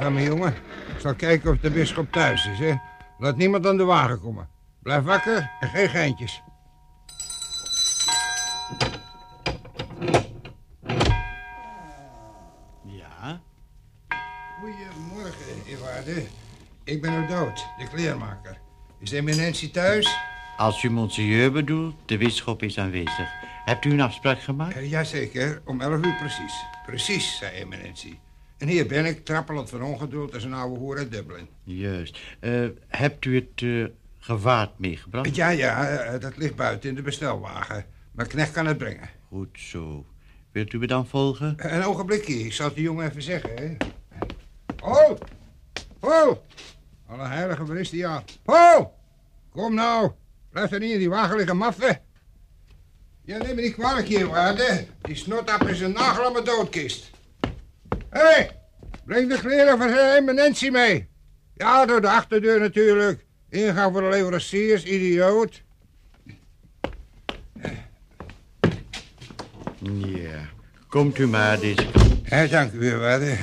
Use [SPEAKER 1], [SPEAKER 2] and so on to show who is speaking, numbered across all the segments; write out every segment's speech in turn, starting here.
[SPEAKER 1] aan mijn jongen. Ik zal kijken of de bisschop thuis is, hè. Laat niemand aan de wagen komen. Blijf wakker en geen geintjes.
[SPEAKER 2] Ja?
[SPEAKER 1] Goedemorgen, Ewaarde. Ik ben er dood, de kleermaker. Is de eminentie thuis?
[SPEAKER 2] Als u monseigneur bedoelt, de bisschop is aanwezig. Hebt u een afspraak gemaakt?
[SPEAKER 1] Uh, jazeker, om elf uur precies. Precies, zei eminentie. En hier ben ik, trappelend van ongeduld als een oude hoer uit Dublin.
[SPEAKER 2] Juist. Uh, hebt u het uh, gewaad meegebracht?
[SPEAKER 1] Ja, ja, dat ligt buiten in de bestelwagen. Mijn knecht kan het brengen.
[SPEAKER 2] Goed zo. Wilt u me dan volgen?
[SPEAKER 1] Een ogenblikje, ik zal het de jongen even zeggen, hè. Oh! Oh! Alle heilige, waar is die aan? Oh! Kom nou! Blijf er niet in die wagen liggen maffen. Ja, neem me niet kwalijk hier, waarde. Die snotaap is een nagel aan mijn doodkist. Hé, hey, breng de kleren van zijn eminentie mee. Ja, door de achterdeur natuurlijk. Ingang voor de leveranciers, idioot.
[SPEAKER 2] Ja, komt u maar deze kant.
[SPEAKER 1] Dank u, waarde.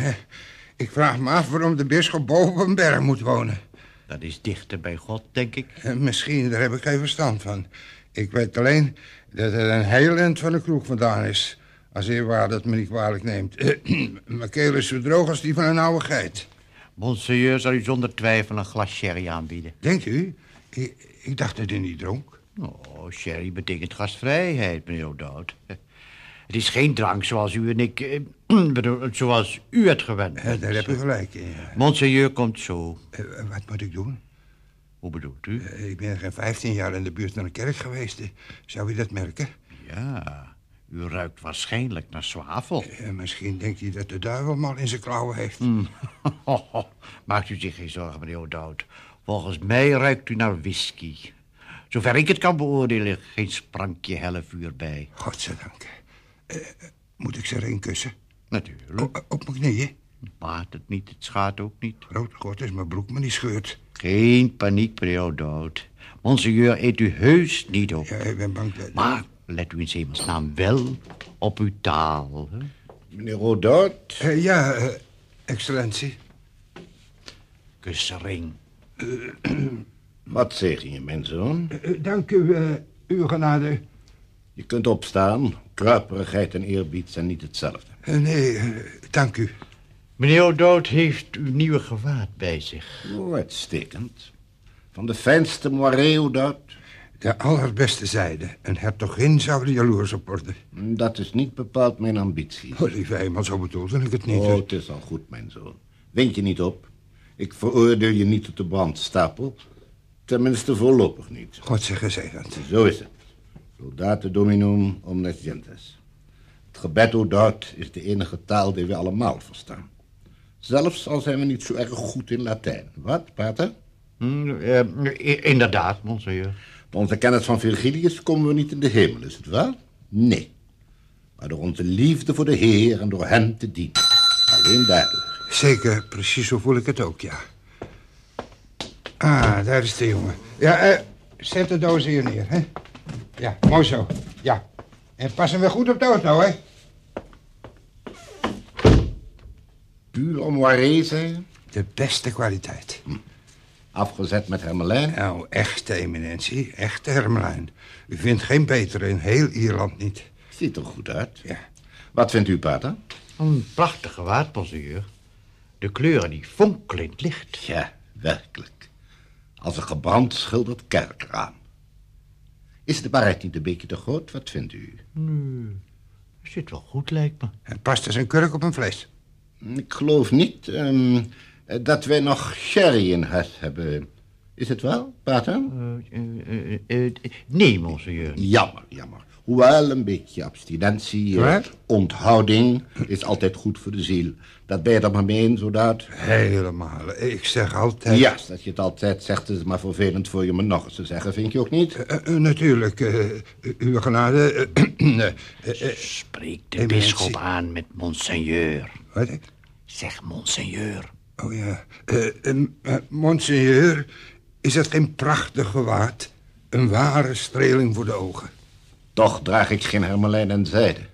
[SPEAKER 1] Ik vraag me af waarom de bisschop boven een berg moet wonen.
[SPEAKER 2] Dat is dichter bij God, denk ik.
[SPEAKER 1] Misschien, daar heb ik geen verstand van. Ik weet alleen dat er een heel eind van de kroeg vandaan is. Als eerwaar dat me niet kwalijk neemt. Mijn keel is zo droog als die van een oude geit.
[SPEAKER 2] Monseigneur zal u zonder twijfel een glas sherry aanbieden.
[SPEAKER 1] Denkt u? Ik, ik dacht dat u niet dronk.
[SPEAKER 2] Oh, sherry betekent gastvrijheid, meneer O'Dowd. Het is geen drank zoals u en ik... Eh, bedoel, zoals u het gewend bent.
[SPEAKER 1] daar heb u gelijk in. Ja.
[SPEAKER 2] Monseigneur komt zo.
[SPEAKER 1] Uh, wat moet ik doen?
[SPEAKER 2] Hoe bedoelt u?
[SPEAKER 1] Uh, ik ben geen 15 jaar in de buurt van de kerk geweest. Zou u dat merken?
[SPEAKER 2] Ja, u ruikt waarschijnlijk naar zwavel.
[SPEAKER 1] misschien denkt hij dat de duivel mal in zijn klauwen heeft.
[SPEAKER 2] Mm. Maakt u zich geen zorgen, meneer O'Dowd. Volgens mij ruikt u naar whisky. Zover ik het kan beoordelen, geen sprankje hellevuur bij.
[SPEAKER 1] Godzijdank. Uh, moet ik ze erin kussen?
[SPEAKER 2] Natuurlijk.
[SPEAKER 1] O, op mijn knieën?
[SPEAKER 2] Baat het niet, het schaadt ook niet.
[SPEAKER 1] God is mijn broek me niet scheurt.
[SPEAKER 2] Geen paniek, meneer dood. Monseigneur eet u heus niet op.
[SPEAKER 1] Ja, ik ben bang dat...
[SPEAKER 2] Maar let u in hemelsnaam wel op uw taal. Hè?
[SPEAKER 3] Meneer O'Dowd?
[SPEAKER 1] Uh, ja, uh, excellentie.
[SPEAKER 2] Kusring.
[SPEAKER 3] Uh, Wat zeg je, mijn zoon?
[SPEAKER 1] dank u, uw genade.
[SPEAKER 3] Je kunt opstaan. Kruiperigheid en eerbied zijn niet hetzelfde.
[SPEAKER 1] nee, dank u.
[SPEAKER 2] Meneer O'Dowd heeft uw nieuwe gewaad bij zich.
[SPEAKER 3] Oh, uitstekend. Van de fijnste moiré, O'Dowd.
[SPEAKER 1] De allerbeste zijde. Een hertogin zou er jaloers op worden.
[SPEAKER 3] Dat is niet bepaald mijn ambitie.
[SPEAKER 1] Oh, lieve eenmaal, zo bedoelde ik het niet.
[SPEAKER 3] Oh, het is al goed, mijn zoon. Wind je niet op. Ik veroordeel je niet tot de brandstapel. Tenminste voorlopig niet.
[SPEAKER 1] God zeg gezegend.
[SPEAKER 3] Zo is het. Soldate dominum omnes gentes. Het gebed, O'Dowd, is de enige taal die we allemaal verstaan. Zelfs al zijn we niet zo erg goed in Latijn. Wat, pater?
[SPEAKER 2] Mm, uh, inderdaad, monseigneur.
[SPEAKER 3] Door onze kennis van Virgilius komen we niet in de hemel, is het waar? Nee. Maar door onze liefde voor de Heer en door hem te dienen. Alleen daardoor.
[SPEAKER 1] Zeker, precies zo voel ik het ook, ja. Ah, daar is de jongen. Ja, uh, zet de doos hier neer, hè. Ja, mooi zo. Ja. En pas hem weer goed op de auto, hè.
[SPEAKER 3] Puur zei je?
[SPEAKER 1] De beste kwaliteit.
[SPEAKER 3] Hm. Afgezet met hermelijn?
[SPEAKER 1] Nou, echte eminentie. Echte hermelijn. U vindt geen betere in heel Ierland niet.
[SPEAKER 3] Ziet er goed uit.
[SPEAKER 1] Ja.
[SPEAKER 3] Wat vindt u, pater?
[SPEAKER 2] Een prachtig gewaad, monseigneur. De kleuren die fonkelend licht.
[SPEAKER 3] Ja, werkelijk. Als een gebrand schilderd kerkraam. Is de baret niet een beetje te groot? Wat vindt u?
[SPEAKER 2] Nee, zit wel goed, lijkt me.
[SPEAKER 1] En past er zijn kurk op een vlees?
[SPEAKER 3] Ik geloof niet um, dat wij nog sherry in huis hebben. Is het wel, pater?
[SPEAKER 2] Uh, uh, uh, nee, monseigneur.
[SPEAKER 3] Jammer, jammer. Hoewel een beetje abstinentie, onthouding is altijd goed voor de ziel. Dat ben je er maar mee eens, zodat?
[SPEAKER 1] Helemaal. Ik zeg altijd...
[SPEAKER 3] Ja, dat je het altijd zegt, is het maar vervelend voor je me nog eens te zeggen, vind je ook niet?
[SPEAKER 1] natuurlijk, uw genade.
[SPEAKER 2] Spreek de bisschop aan met monseigneur.
[SPEAKER 1] Wat?
[SPEAKER 2] Zeg monseigneur.
[SPEAKER 1] Oh ja. monseigneur, is het geen prachtig gewaad? Een ware streling voor de ogen.
[SPEAKER 3] Toch draag ik geen hermelijn en zijde.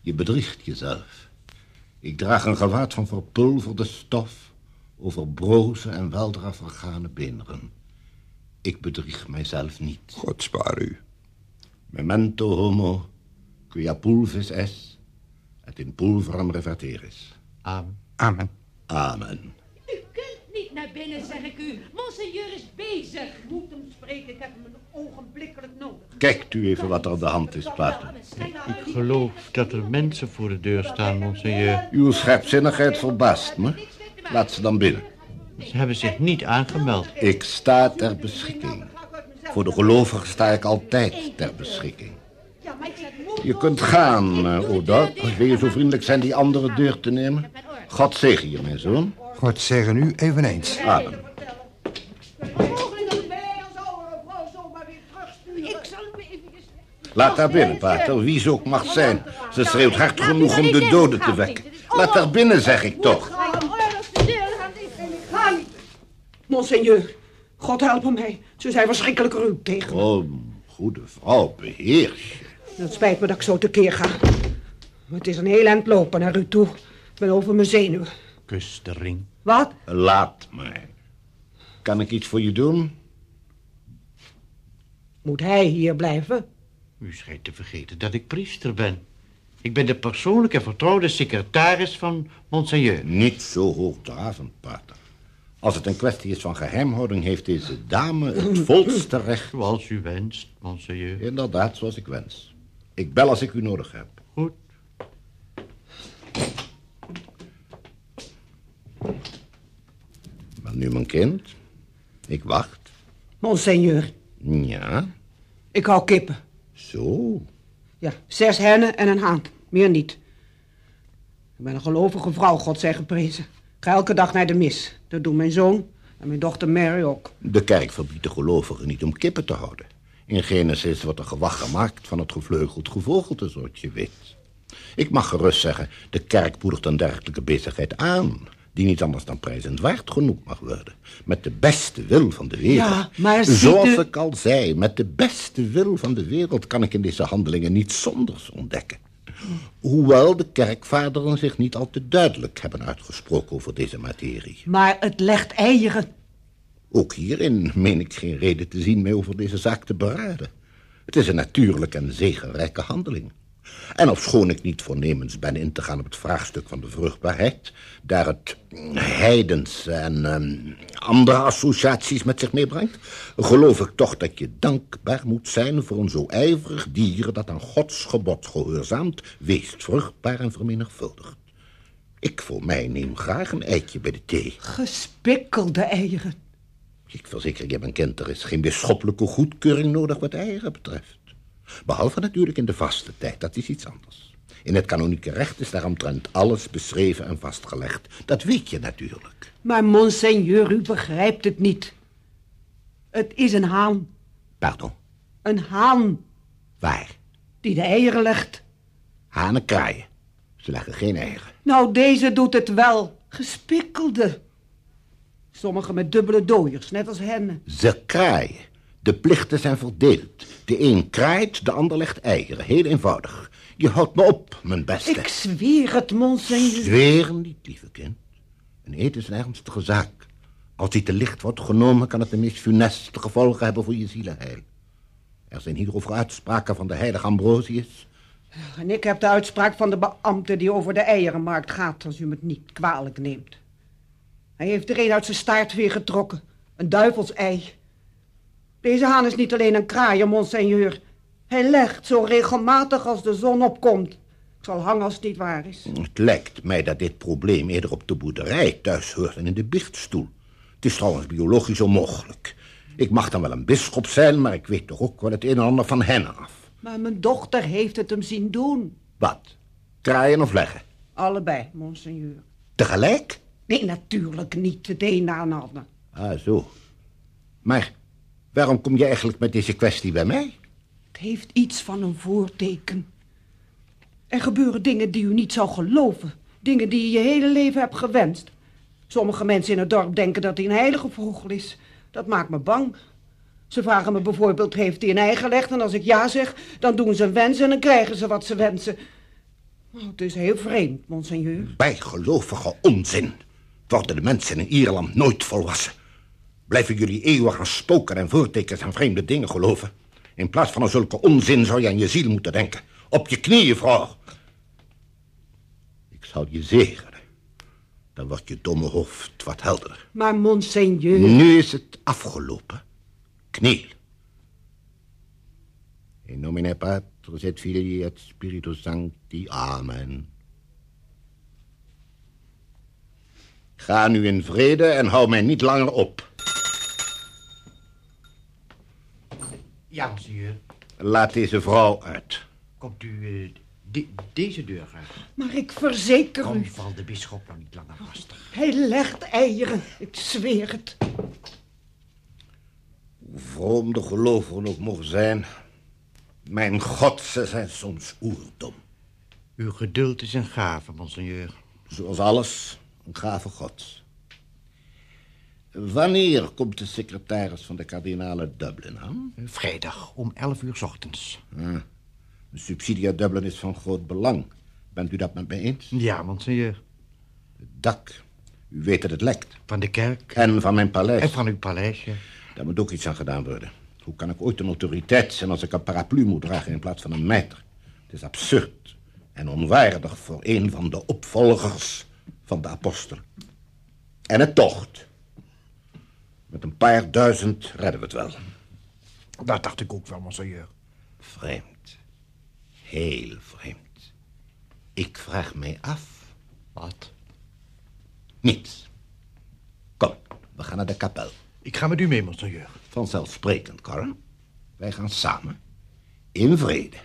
[SPEAKER 3] Je bedriegt jezelf. Ik draag een gewaad van verpulverde stof... over broze en weldra vergane beenderen. Ik bedrieg mijzelf niet.
[SPEAKER 1] God spaar u.
[SPEAKER 3] Memento homo, quia pulvis es, et in pulveram reverteris.
[SPEAKER 2] Amen.
[SPEAKER 1] Amen.
[SPEAKER 3] Amen.
[SPEAKER 4] U kunt niet naar binnen, zeg ik u. Monseigneur is bezig. Ik moet hem spreken, ik heb hem ogenblikkelijk nodig.
[SPEAKER 3] Kijkt u even wat er aan de hand is, pater.
[SPEAKER 2] Ik geloof dat er mensen voor de deur staan, monseigneur.
[SPEAKER 3] Uw scherpzinnigheid verbaast me. Laat ze dan binnen.
[SPEAKER 2] Ze hebben zich niet aangemeld.
[SPEAKER 3] Ik sta ter beschikking. Voor de gelovigen sta ik altijd ter beschikking.
[SPEAKER 4] Ja, maar ik
[SPEAKER 3] Je kunt gaan, uh, Odat. Wil je zo vriendelijk zijn die andere deur te nemen? God zegen je, mijn zoon.
[SPEAKER 1] God zegen u eveneens.
[SPEAKER 3] Amen. Laat haar binnen, pater. Wie ze ook mag zijn. Ze schreeuwt hard genoeg om de doden te wekken. Laat haar binnen, zeg ik toch.
[SPEAKER 4] Ga niet.
[SPEAKER 5] Monseigneur, God help mij. Ze zijn verschrikkelijk ruw tegen me.
[SPEAKER 3] Oh, goede vrouw, beheers je.
[SPEAKER 5] Het spijt me dat ik zo tekeer ga. Het is een heel eind lopen naar u toe. Ik ben over mijn zenuwen.
[SPEAKER 2] Kus de ring.
[SPEAKER 5] Wat?
[SPEAKER 3] Laat mij. Kan ik iets voor je doen?
[SPEAKER 5] Moet hij hier blijven?
[SPEAKER 2] U schijnt te vergeten dat ik priester ben. Ik ben de persoonlijke vertrouwde secretaris van monseigneur.
[SPEAKER 3] Niet zo hoogdravend, pater. Als het een kwestie is van geheimhouding, heeft deze dame het volste recht.
[SPEAKER 2] Zoals u wenst, monseigneur.
[SPEAKER 3] Inderdaad, zoals ik wens. Ik bel als ik u nodig heb.
[SPEAKER 2] Goed.
[SPEAKER 3] Maar nu, mijn kind. Ik wacht.
[SPEAKER 5] Monseigneur,
[SPEAKER 3] Ja,
[SPEAKER 5] ik hou kippen.
[SPEAKER 3] zo.
[SPEAKER 5] Ja, zes hennen en een haan. Meer niet. Ik ben een gelovige vrouw, God zij geprezen. Ik ga elke dag naar de mis. Dat doen mijn zoon en mijn dochter Mary ook.
[SPEAKER 3] De kerk verbiedt de gelovigen niet om kippen te houden. In Genesis wordt er gewacht gemaakt van het gevleugeld gevogelte, zoals je weet. Ik mag gerust zeggen, de kerk moedigt een dergelijke bezigheid aan... die niet anders dan prijzend waard genoemd mag worden. Met de beste wil van de wereld.
[SPEAKER 5] Ja, maar ziet
[SPEAKER 3] Zoals ik al zei, met de beste wil van de wereld... kan ik in deze handelingen niets zonders ontdekken. Hoewel de kerkvaderen zich niet al te duidelijk hebben uitgesproken over deze materie.
[SPEAKER 5] Maar het legt eieren.
[SPEAKER 3] Ook hierin meen ik geen reden te zien mee over deze zaak te beraden. Het is een natuurlijke en zegenrijke handeling. En ofschoon ik niet voornemens ben in te gaan op het vraagstuk van de vruchtbaarheid, daar het heidens en ehm, andere associaties met zich meebrengt, geloof ik toch dat je dankbaar moet zijn voor een zo ijverig dier dat aan Gods gebod gehoorzaamt, wees vruchtbaar en vermenigvuldigd. Ik voor mij neem graag een eitje bij de thee.
[SPEAKER 5] Gespikkelde eieren.
[SPEAKER 3] Ik verzeker je, mijn kind, er is geen bisschoppelijke goedkeuring nodig wat eieren betreft. Behalve natuurlijk in de vaste tijd, dat is iets anders. In het kanonieke recht is daaromtrent alles beschreven en vastgelegd. Dat weet je natuurlijk.
[SPEAKER 5] Maar monseigneur, u begrijpt het niet. Het is een haan.
[SPEAKER 3] Pardon,
[SPEAKER 5] Een haan
[SPEAKER 3] waar?
[SPEAKER 5] die de eieren legt.
[SPEAKER 3] Hanen kraaien. Ze leggen geen eieren.
[SPEAKER 5] Nou, deze doet het wel. Gespikkelde. Sommige met dubbele dooiers, net als hennen.
[SPEAKER 3] Ze kraaien. De plichten zijn verdeeld. De een kraait, de ander legt eieren. Heel eenvoudig. Je houdt me op, mijn beste.
[SPEAKER 5] Ik zweer het, monseigneur.
[SPEAKER 3] Zweren niet, lieve kind. Een eed is een ernstige zaak. Als die te licht wordt genomen, kan het de meest funeste gevolgen hebben voor je zielenheil. Er zijn hierover uitspraken van de heilige Ambrosius.
[SPEAKER 5] En ik heb de uitspraak van de beambte die over de eierenmarkt gaat, als u me het niet kwalijk neemt. Hij heeft er een uit zijn staart weer getrokken. Een duivelsei. Deze haan is niet alleen een kraaier, monseigneur. Hij legt zo regelmatig als de zon opkomt. Ik zal hangen als het niet waar is.
[SPEAKER 3] Het lijkt mij dat dit probleem eerder op de boerderij thuis hoort dan in de biechtstoel. Het is trouwens biologisch onmogelijk. Ik mag dan wel een bisschop zijn, maar ik weet toch ook wel het een en ander van hen af.
[SPEAKER 5] Maar mijn dochter heeft het hem zien doen.
[SPEAKER 3] Wat? Kraaien of leggen?
[SPEAKER 5] Allebei, monseigneur.
[SPEAKER 3] Tegelijk?
[SPEAKER 5] Nee, natuurlijk niet, het een na een ander.
[SPEAKER 3] Ah, zo. Maar waarom kom je eigenlijk met deze kwestie bij mij?
[SPEAKER 5] Het heeft iets van een voorteken. Er gebeuren dingen die u niet zou geloven. Dingen die je je hele leven hebt gewenst. Sommige mensen in het dorp denken dat hij een heilige vogel is. Dat maakt me bang. Ze vragen me bijvoorbeeld, heeft hij een ei gelegd? En als ik ja zeg, dan doen ze een wens en dan krijgen ze wat ze wensen. Oh, het is heel vreemd, monseigneur.
[SPEAKER 3] Bijgelovige onzin. Worden de mensen in Ierland nooit volwassen. Blijven jullie eeuwig aan spoken en voortekens en vreemde dingen geloven. In plaats van aan zulke onzin zou je aan je ziel moeten denken. Op je knieën, vrouw. Ik zal je zegenen. Dan wordt je domme hoofd wat helderder.
[SPEAKER 5] Maar monseigneur...
[SPEAKER 3] Nu is het afgelopen. Kniel. In nomine Patris et Filii et Spiritus Sancti. Amen. Ga nu in vrede en hou mij niet langer op.
[SPEAKER 2] Ja, monseigneur.
[SPEAKER 3] Laat deze vrouw uit.
[SPEAKER 2] Komt u eh, de- deze deur uit.
[SPEAKER 5] Maar ik verzeker
[SPEAKER 2] Kom,
[SPEAKER 5] u,
[SPEAKER 2] val de bisschop nou niet langer lastig.
[SPEAKER 5] hij legt eieren. Ik zweer het.
[SPEAKER 3] Hoe vroom de gelovigen ook mogen zijn. Mijn god, ze zijn soms oerdom.
[SPEAKER 2] Uw geduld is een gave, monseigneur.
[SPEAKER 3] Zoals alles, een gave gods. Wanneer komt de secretaris van de kardinaal uit Dublin aan?
[SPEAKER 2] Eh, Vrijdag om 11 uur 's ochtends.
[SPEAKER 3] De subsidie uit Dublin is van groot belang. Bent u dat met mij eens?
[SPEAKER 2] Ja, monseigneur.
[SPEAKER 3] Het dak. U weet dat het lekt.
[SPEAKER 2] Van de kerk
[SPEAKER 3] En van mijn paleis.
[SPEAKER 2] en van uw paleisje.
[SPEAKER 3] Daar moet ook iets aan gedaan worden. Hoe kan ik ooit een autoriteit zijn als ik een paraplu moet dragen in plaats van een mijter? Het is absurd en onwaardig voor een van de opvolgers van de apostel. En het tocht. Met een paar duizend redden we het wel.
[SPEAKER 2] Dat dacht ik ook wel, monseigneur.
[SPEAKER 3] Vreemd. Heel vreemd. Ik vraag mij af.
[SPEAKER 2] Wat?
[SPEAKER 3] Niets. Kom, we gaan naar de kapel.
[SPEAKER 2] Ik ga met u mee, monseigneur.
[SPEAKER 3] Vanzelfsprekend, Corin. Wij gaan samen. In vrede.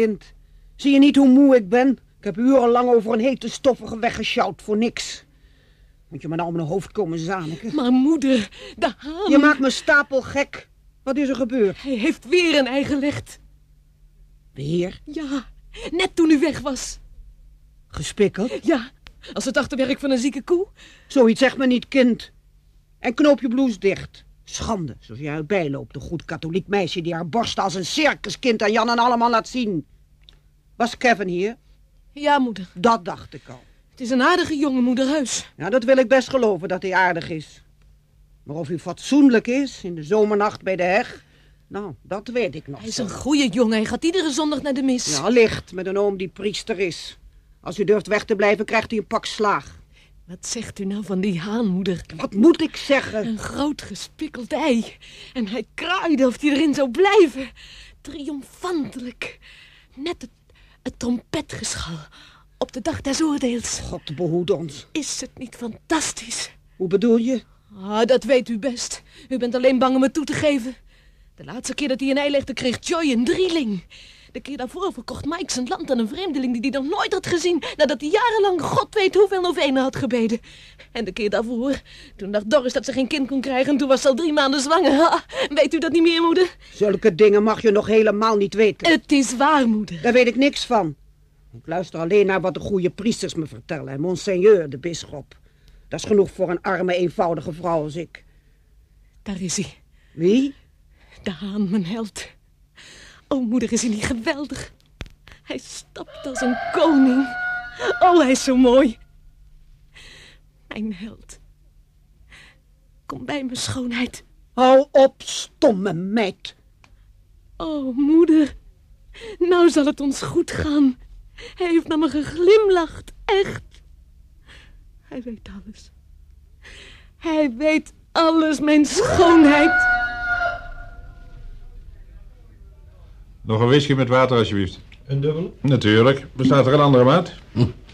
[SPEAKER 5] Kind? Zie je niet hoe moe ik ben? Ik heb urenlang over een hete stoffige weggesjouwd voor niks. Moet je me nou om mijn hoofd komen zaniken?
[SPEAKER 4] Maar moeder, de haan...
[SPEAKER 5] Je maakt me stapel gek. Wat is er gebeurd?
[SPEAKER 4] Hij heeft weer een ei gelegd.
[SPEAKER 5] Weer?
[SPEAKER 4] Ja, net toen u weg was.
[SPEAKER 5] Gespikkeld?
[SPEAKER 4] Ja, als het achterwerk van een zieke koe.
[SPEAKER 5] Zoiets zegt me niet, kind. En knoop je blouse dicht. Schande, zoals jij erbij loopt. Een goed katholiek meisje die haar borst als een circuskind aan Jan en allemaal laat zien. Was Kevin hier?
[SPEAKER 4] Ja, moeder.
[SPEAKER 5] Dat dacht ik al.
[SPEAKER 4] Het is een aardige jongen, moeder Huis.
[SPEAKER 5] Ja, dat wil ik best geloven dat hij aardig is. Maar of hij fatsoenlijk is in de zomernacht bij de heg... Nou, dat weet ik nog
[SPEAKER 4] Hij is een goede jongen. Hij gaat iedere zondag naar de mis.
[SPEAKER 5] Ja, licht met een oom die priester is. Als u durft weg te blijven, krijgt hij een pak slaag.
[SPEAKER 4] Wat zegt u nou van die haan, moeder?
[SPEAKER 5] Wat moet ik zeggen?
[SPEAKER 4] Een groot gespikkeld ei. En hij kraaide of hij erin zou blijven. Triomfantelijk. Net het, het trompetgeschal op de dag des oordeels.
[SPEAKER 5] God behoed ons.
[SPEAKER 4] Is het niet fantastisch?
[SPEAKER 5] Hoe bedoel je?
[SPEAKER 4] Ah, dat weet u best. U bent alleen bang om het toe te geven. De laatste keer dat hij een ei legde, kreeg Joy een drieling. De keer daarvoor verkocht Mike zijn land aan een vreemdeling die hij nog nooit had gezien... nadat hij jarenlang god weet hoeveel novenen had gebeden. En de keer daarvoor, toen dacht Doris dat ze geen kind kon krijgen... en toen was ze al drie maanden zwanger. Ha, weet u dat niet meer, moeder?
[SPEAKER 5] Zulke dingen mag je nog helemaal niet weten.
[SPEAKER 4] Het is waar, moeder.
[SPEAKER 5] Daar weet ik niks van. Ik luister alleen naar wat de goede priesters me vertellen. En monseigneur, de bisschop. Dat is genoeg voor een arme, eenvoudige vrouw als ik.
[SPEAKER 4] Daar is hij.
[SPEAKER 5] Wie?
[SPEAKER 4] De haan, mijn held. Oh, moeder, is hij niet geweldig? Hij stapt als een koning. Oh, hij is zo mooi. Mijn held. Kom bij me, schoonheid.
[SPEAKER 5] Hou op, stomme meid.
[SPEAKER 4] Oh, moeder. Nou zal het ons goed gaan. Hij heeft naar me geglimlacht, echt. Hij weet alles. Hij weet alles, mijn schoonheid.
[SPEAKER 6] Nog een whisky met water, alsjeblieft.
[SPEAKER 7] Een dubbel?
[SPEAKER 6] Natuurlijk. Bestaat er een andere maat?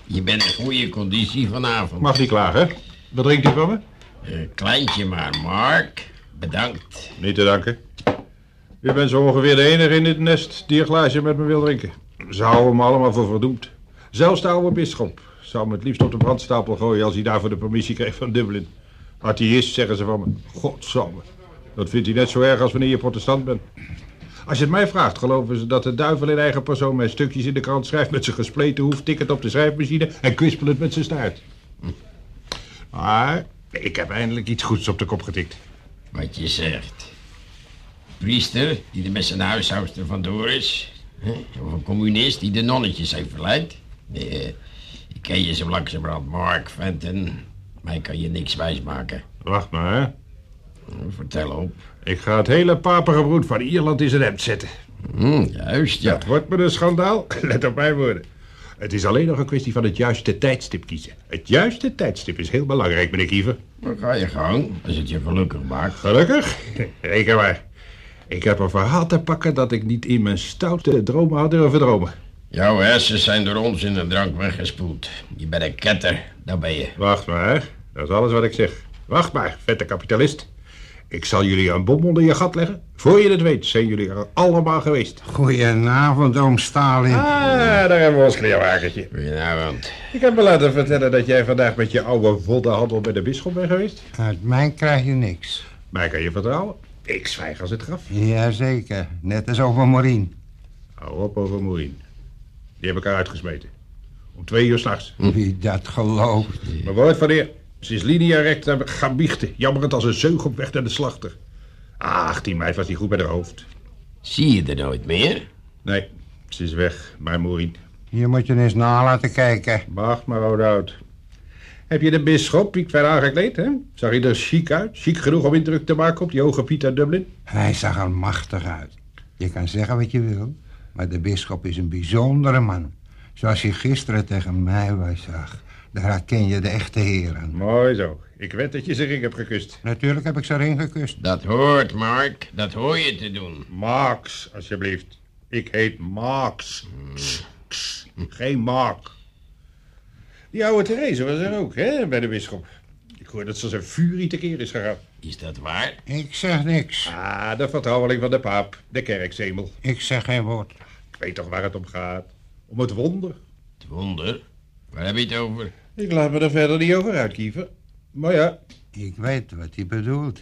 [SPEAKER 7] Je bent in goede conditie vanavond.
[SPEAKER 6] Mag niet klagen. Wat drinkt u van me?
[SPEAKER 7] Een kleintje maar, Mark. Bedankt.
[SPEAKER 6] Niet te danken. U bent zo ongeveer de enige in dit nest die een glaasje met me wil drinken. Ze houden me allemaal voor verdoemd. Zelfs de oude bisschop zou me het liefst op de brandstapel gooien als hij daarvoor de permissie kreeg van Dublin. Atheïst, zeggen ze van me. Godsamme. Dat vindt hij net zo erg als wanneer je protestant bent. Als je het mij vraagt, geloven ze dat de duivel in eigen persoon mijn stukjes in de krant schrijft met zijn gespleten hoef, ticket op de schrijfmachine en kwispelend met zijn staart. Maar ik heb eindelijk iets goeds op de kop getikt.
[SPEAKER 7] Wat je zegt. Priester die er met zijn huishoudster vandoor is. Of een communist die de nonnetjes heeft verleid. Nee, ik ken je zo langzamerhand, Mark Fenton. Mij kan je niks wijsmaken.
[SPEAKER 6] Wacht maar, hè.
[SPEAKER 7] Vertel op.
[SPEAKER 6] Ik ga het hele papige broed van Ierland in zijn hemd zetten.
[SPEAKER 7] Hm, juist, ja.
[SPEAKER 6] Dat wordt me een schandaal. Let op mijn woorden. Het is alleen nog een kwestie van het juiste tijdstip kiezen. Het juiste tijdstip is heel belangrijk, meneer Kiever.
[SPEAKER 7] Dan ga je gang, als het je gelukkig maakt.
[SPEAKER 6] Gelukkig? Reken maar. Ik heb een verhaal te pakken dat ik niet in mijn stoute dromen had durven dromen.
[SPEAKER 7] Jouw hersens zijn door ons in de drank weggespoeld. Je bent een ketter, dat ben je.
[SPEAKER 6] Wacht maar. Dat is alles wat ik zeg. Wacht maar, vette kapitalist. Ik zal jullie een bom onder je gat leggen. Voor je het weet zijn jullie er allemaal geweest.
[SPEAKER 1] Goedenavond, oom Stalin.
[SPEAKER 6] Ah, daar hebben we ons kleerwagentje.
[SPEAKER 7] Goedenavond.
[SPEAKER 6] Ik heb me laten vertellen dat jij vandaag met je oude voddenhandel bij de bisschop bent geweest.
[SPEAKER 1] Uit mij krijg je niks.
[SPEAKER 6] Mij kan je vertrouwen. Ik zwijg als het graf.
[SPEAKER 1] Jazeker, net als over Morien.
[SPEAKER 6] Hou op over Moerien. Die heb ik eruit gesmeten. Om twee uur s'nachts.
[SPEAKER 1] Wie dat gelooft.
[SPEAKER 6] Mijn woord van eer. Ze is linea recta gaan biechten. Jammerend als een zeug op weg naar de slachter. Ah, 18 mei was hij goed bij de hoofd.
[SPEAKER 7] Zie je er nooit meer?
[SPEAKER 6] Nee, ze is weg, mijn Moerien.
[SPEAKER 1] Hier moet je eens na laten kijken.
[SPEAKER 6] Wacht maar, oude oud. Heb je de bisschop piek ver aangekleed, hè? Zag hij er chic uit? Chic genoeg om indruk te maken op die hoge Piet uit Dublin?
[SPEAKER 1] Hij zag er machtig uit. Je kan zeggen wat je wil, maar de bisschop is een bijzondere man. Zoals je gisteren tegen mij was zag. Daar herken je de echte heren.
[SPEAKER 6] Mooi zo. Ik weet dat je zijn ring hebt gekust.
[SPEAKER 1] Natuurlijk heb ik ze erin gekust.
[SPEAKER 7] Dat hoort, Mark. Dat hoor je te doen.
[SPEAKER 6] Max, alsjeblieft. Ik heet Max. Geen Mark. Die oude Therese was er ook, hè, bij de bisschop. Ik hoor dat ze zijn furie tekeer is gegaan.
[SPEAKER 7] Is dat waar?
[SPEAKER 1] Ik zeg niks.
[SPEAKER 6] Ah, de vertrouweling van de paap, de kerkzemel.
[SPEAKER 1] Ik zeg geen woord.
[SPEAKER 6] Ik weet toch waar het om gaat. Om het wonder.
[SPEAKER 7] Het wonder. Waar heb je het over?
[SPEAKER 6] Ik laat me er verder niet over uitkieven. Maar ja,
[SPEAKER 1] Ik weet wat hij bedoelt.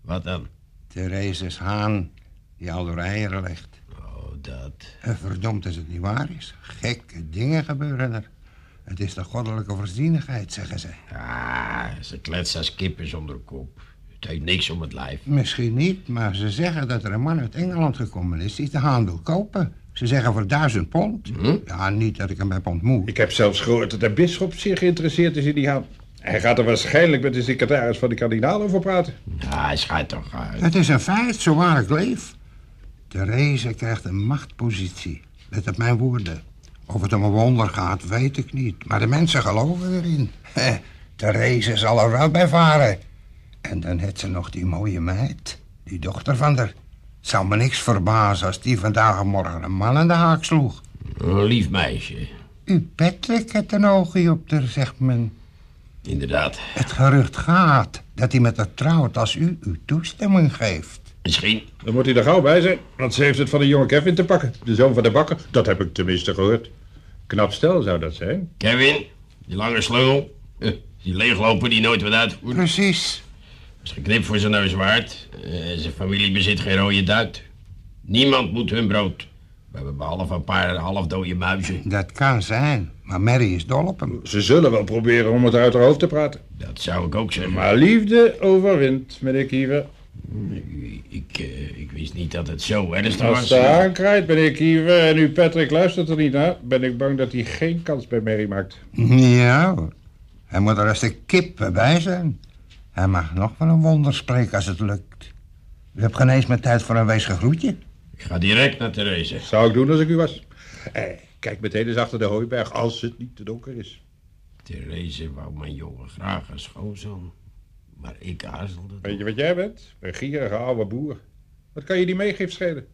[SPEAKER 7] Wat dan?
[SPEAKER 1] Therese's haan, die al door eieren legt.
[SPEAKER 7] Oh, dat.
[SPEAKER 1] En verdomd als het niet waar is. Gekke dingen gebeuren er. Het is de goddelijke voorzienigheid, zeggen ze.
[SPEAKER 7] Ah, ze kletsen als kippen zonder kop. Het heeft niks om het lijf.
[SPEAKER 1] Misschien niet, maar ze zeggen dat er een man uit Engeland gekomen is die de haan wil kopen. Ze zeggen voor duizend pond. Ja, niet dat ik hem heb ontmoet.
[SPEAKER 6] ik heb zelfs gehoord dat de bisschop zeer geïnteresseerd is in die haan. Hij gaat er waarschijnlijk met de secretaris van de kardinaal over praten.
[SPEAKER 7] Ah, hij schijt toch uit.
[SPEAKER 1] Het is een feit, zo waar ik leef. Therese krijgt een machtpositie. Let op mijn woorden. Of het om een wonder gaat, weet ik niet. Maar de mensen geloven erin. Therese zal er wel bij varen. En dan heeft ze nog die mooie meid. Die dochter van haar. Zou me niks verbazen als die vandaag en morgen een man aan de haak sloeg.
[SPEAKER 7] Een lief meisje.
[SPEAKER 1] U Patrick heeft een oogje op haar, zegt men.
[SPEAKER 7] Inderdaad.
[SPEAKER 1] Het gerucht gaat dat hij met haar trouwt als u uw toestemming geeft.
[SPEAKER 7] Misschien.
[SPEAKER 6] Dan moet hij er gauw bij zijn, want ze heeft het van de jonge Kevin te pakken. De zoon van de bakker, dat heb ik tenminste gehoord. Knap stel zou dat zijn.
[SPEAKER 7] Kevin, die lange slungel. Eh, Die leegloper die nooit wat uitvoert.
[SPEAKER 1] Precies.
[SPEAKER 7] Is geknipt voor zijn neus waard. Eh, zijn familie bezit geen rode duit. Niemand moet hun brood. We hebben behalve een paar halfdode muizen.
[SPEAKER 1] Dat kan zijn, maar Mary is dol op hem.
[SPEAKER 6] Ze zullen wel proberen om het uit haar hoofd te praten.
[SPEAKER 7] Dat zou ik ook zeggen.
[SPEAKER 6] Maar liefde overwint, meneer Kiever.
[SPEAKER 7] Ik, eh, ik wist niet dat het zo ernstig
[SPEAKER 6] Als
[SPEAKER 7] was.
[SPEAKER 6] de haan kraait, meneer Kiever, en u Patrick luistert er niet naar... ben ik bang dat hij geen kans bij Mary maakt.
[SPEAKER 1] Ja hoor. Hij moet er als de kip bij zijn. Hij mag nog van een wonder spreken als het lukt. U hebt geen eens meer tijd voor een weesig groetje.
[SPEAKER 7] Ik ga direct naar Therese.
[SPEAKER 6] Zou ik doen als ik u was. Eh, kijk meteen eens achter de hooiberg als het niet te donker is.
[SPEAKER 7] Therese wou mijn jongen graag een schoonzoon. Maar ik aarzelde.
[SPEAKER 6] Weet je wat jij bent? Een gierige oude boer. Wat kan je die meegeeft schelen?